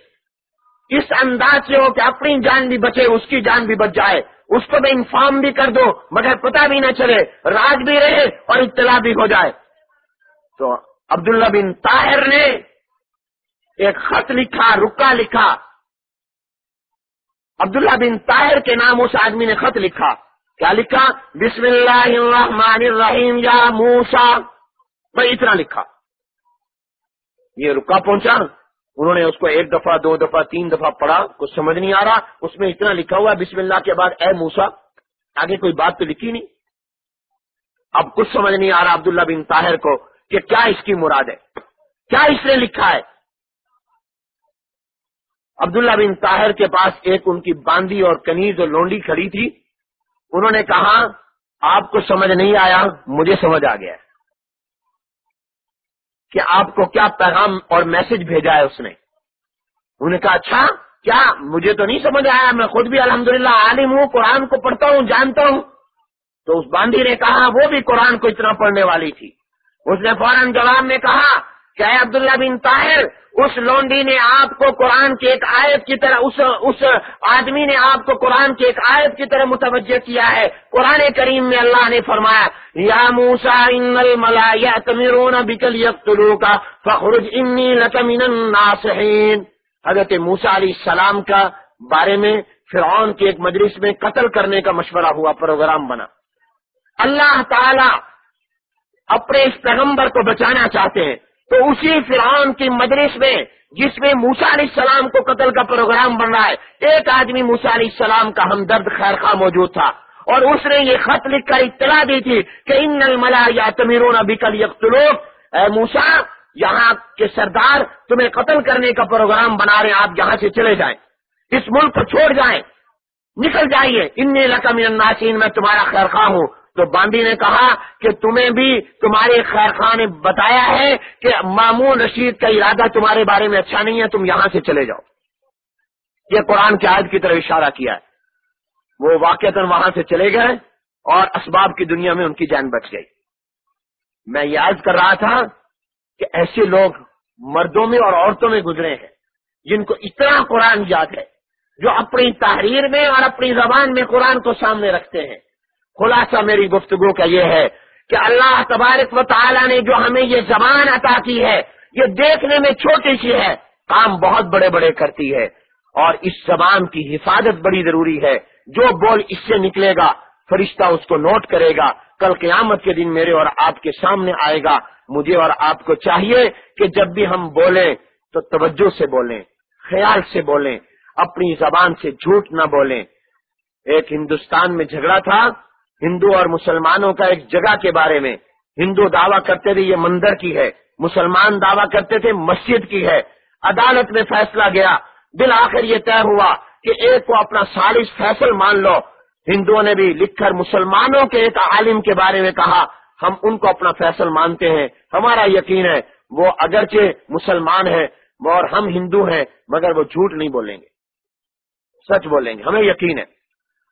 اس انداز سے ہو کہ اپنی جان بھی بچے، اس کی جان بھی بچ جائے۔ اس کو بھی انفارم بھی کر دو مگر پتا بھی نہ چلے، راج بھی رہے اور اطلاع بھی ہو جائے۔ تو عبداللہ بن طاہر نے ایک خط لکھا، رکا لکھا۔ عبداللہ بن طاہر کے نام اس آدمی نے خط لکھا۔ کیا لکھا؟ بسم اللہ الرحمن الرحیم، یا موسا میں اتنا لکھا۔ یہ رکا پہنچا۔ انہوں نے اس کو ایک دفعہ، دو دفعہ، تین دفعہ پڑھا۔ کچھ سمجھ نہیں آ رہا۔ اس میں اتنا لکھا ہوا، بسم اللہ کے بعد، اے موسا آگے کوئی بات تو لکھی نہیں۔ اب کچھ سمجھ نہیں آ رہا عبداللہ بن طاہر کو۔ کہ کیا اس کی مراد ہے؟ کیا اس نے لکھا ہے؟ عبداللہ بن طاہر کے پاس ایک ان کی باندی اور کنیز اور لونڈی کھڑی تھی۔ انہوں نے کہا، آپ کو سمجھ نہیں آیا، مجھے سمجھ آ گیا کہ آپ کو کیا پیغام اور میسج بھیجا ہے اس نے۔ انہوں نے کہا اچھا کیا مجھے تو نہیں سمجھ آیا، میں خود بھی الحمدللہ عالم ہوں، قرآن کو پڑھتا ہوں، جانتا ہوں۔ تو اس باندی نے کہا، وہ بھی قرآن کو اتنا پڑھنے والی تھی۔ اس نے فوراً جواب میں کہا کہ عبداللہ بن طاہر، اس لونڈی نے آپ کو قرآن کی ایک آیت کی طرح، اس اس آدمی نے آپ کو قرآن کی ایک آیت کی طرح متوجہ کیا ہے۔ قرآن کریم میں اللہ نے فرمایا، یا موسا ان الملا یا بکل یقلو کا فخرج انی لکمن الناصحین۔ حضرت موسا علیہ السلام کا بارے میں فرعون کے ایک مجلس میں قتل کرنے کا مشورہ ہوا، پروگرام بنا۔ اللہ تعالی اپنے اس پیغمبر کو بچانا چاہتے ہیں۔ تو اسی فرعون کی مجلس میں، جس میں موسا علیہ السلام کو قتل کا پروگرام بن رہا ہے، ایک آدمی موسا علیہ السلام کا ہمدرد خیر خواہ موجود تھا۔ اور اس نے یہ خط لکھ کر اطلاع دی تھی کہ ان الملا یا تمیرون ابھی کل اے موسا یہاں کے سردار تمہیں قتل کرنے کا پروگرام بنا رہے ہیں، آپ یہاں سے چلے جائیں۔ اس ملک کو چھوڑ جائیں۔ نکل جائیے۔ ان لقم الناسین، میں تمہارا خیر خواہ ہوں۔ تو باندی نے کہا کہ تمہیں بھی تمہارے خیر خان نے بتایا ہے کہ مامون رشید کا ارادہ تمہارے بارے میں اچھا نہیں ہے، تم یہاں سے چلے جاؤ۔ یہ قرآن کی عائد کی طرف اشارہ کیا ہے۔ وہ واقع وہاں سے چلے گئے اور اسباب کی دنیا میں ان کی جان بچ گئی۔ میں یاد کر رہا تھا کہ ایسے لوگ مردوں میں اور عورتوں میں گزرے ہیں، جن کو اتنا قرآن یاد ہے، جو اپنی تحریر میں اور اپنی زبان میں قرآن کو سامنے رکھتے ہیں۔ خلاصہ میری گفتگو کا یہ ہے کہ اللہ تبارک و تعالیٰ نے جو ہمیں یہ زبان عطا کی ہے، یہ دیکھنے میں چھوٹی سی ہے، کام بہت بڑے بڑے کرتی ہے۔ اور اس زبان کی حفاظت بڑی ضروری ہے۔ جو بول اس سے نکلے گا، فرشتہ اس کو نوٹ کرے گا۔ کل قیامت کے دن میرے اور آپ کے سامنے آئے گا۔ مجھے اور آپ کو چاہیے کہ جب بھی ہم بولیں تو توجہ سے بولیں، خیال سے بولیں، اپنی زبان سے جھوٹ نہ بولیں۔ ایک ہندوستان میں جھگڑا تھا۔ ہندو اور مسلمانوں کا ایک جگہ کے بارے میں۔ ہندو دعویٰ کرتے تھے، یہ مندر کی ہے۔ مسلمان دعویٰ کرتے تھے، مسجد کی ہے۔ عدالت میں فیصلہ گیا۔ بالآخر یہ طے ہوا کہ ایک کو اپنا سالس فیصل مان لو۔ ہندوؤں نے بھی لکھ کر مسلمانوں کے ایک عالم کے بارے میں کہا، ہم ان کو اپنا فیصل مانتے ہیں۔ ہمارا یقین ہے، وہ اگرچہ مسلمان ہے اور ہم ہندو ہیں، مگر وہ جھوٹ نہیں بولیں گے۔ سچ بولیں گے، ہمیں یقین ہے۔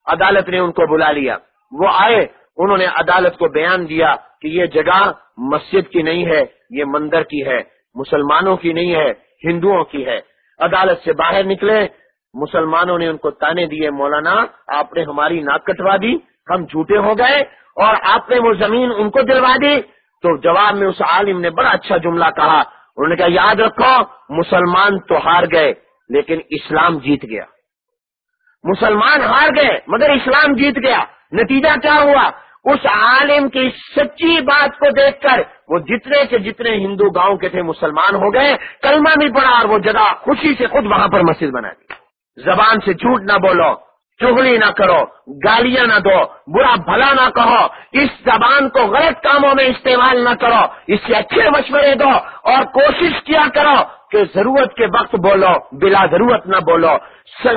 عدالت نے ان کو بلا لیا۔ وہ آئے، انہوں نے عدالت کو بیان دیا کہ یہ جگہ مسجد کی نہیں ہے، یہ مندر کی ہے، مسلمانوں کی نہیں ہے، ہندوؤں کی ہے۔ عدالت سے باہر نکلے، مسلمانوں نے ان کو تانے دیے، مولانا آپ نے ہماری ناک کٹوا دی، ہم جھوٹے ہو گئے اور آپ نے وہ زمین ان کو دلوا دی۔ تو جواب میں اس عالم نے بڑا اچھا جملہ کہا، انہوں نے کہا، یاد رکھو، مسلمان تو ہار گئے، لیکن اسلام جیت گیا۔ مسلمان ہار گئے، مگر اسلام جیت گیا۔ نتیجہ کیا ہوا؟ اس عالم کی سچی بات کو دیکھ کر وہ جتنے کے جتنے ہندو گاؤں کے تھے مسلمان ہو گئے، کلمہ بھی پڑا اور وہ جگہ خوشی سے خود وہاں پر مسجد بنا دی۔ زبان سے جھوٹ نہ بولو۔ چگلی نہ کرو، گالیاں نہ دو، برا بھلا نہ کہو، اس زبان کو غلط کاموں میں استعمال نہ کرو، اس سے اچھے مشورے دو اور کوشش کیا کرو کہ ضرورت کے وقت بولو، بلا ضرورت نہ بولو۔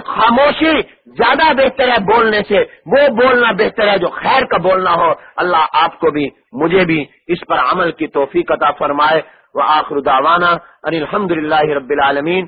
خاموشی زیادہ بہتر ہے بولنے سے، وہ بولنا بہتر ہے جو خیر کا بولنا ہو۔ اللہ آپ کو بھی، مجھے بھی اس پر عمل کی توفیق عطا فرمائے۔ وہ آخر داوانہ الحمد للہ رب العالمین۔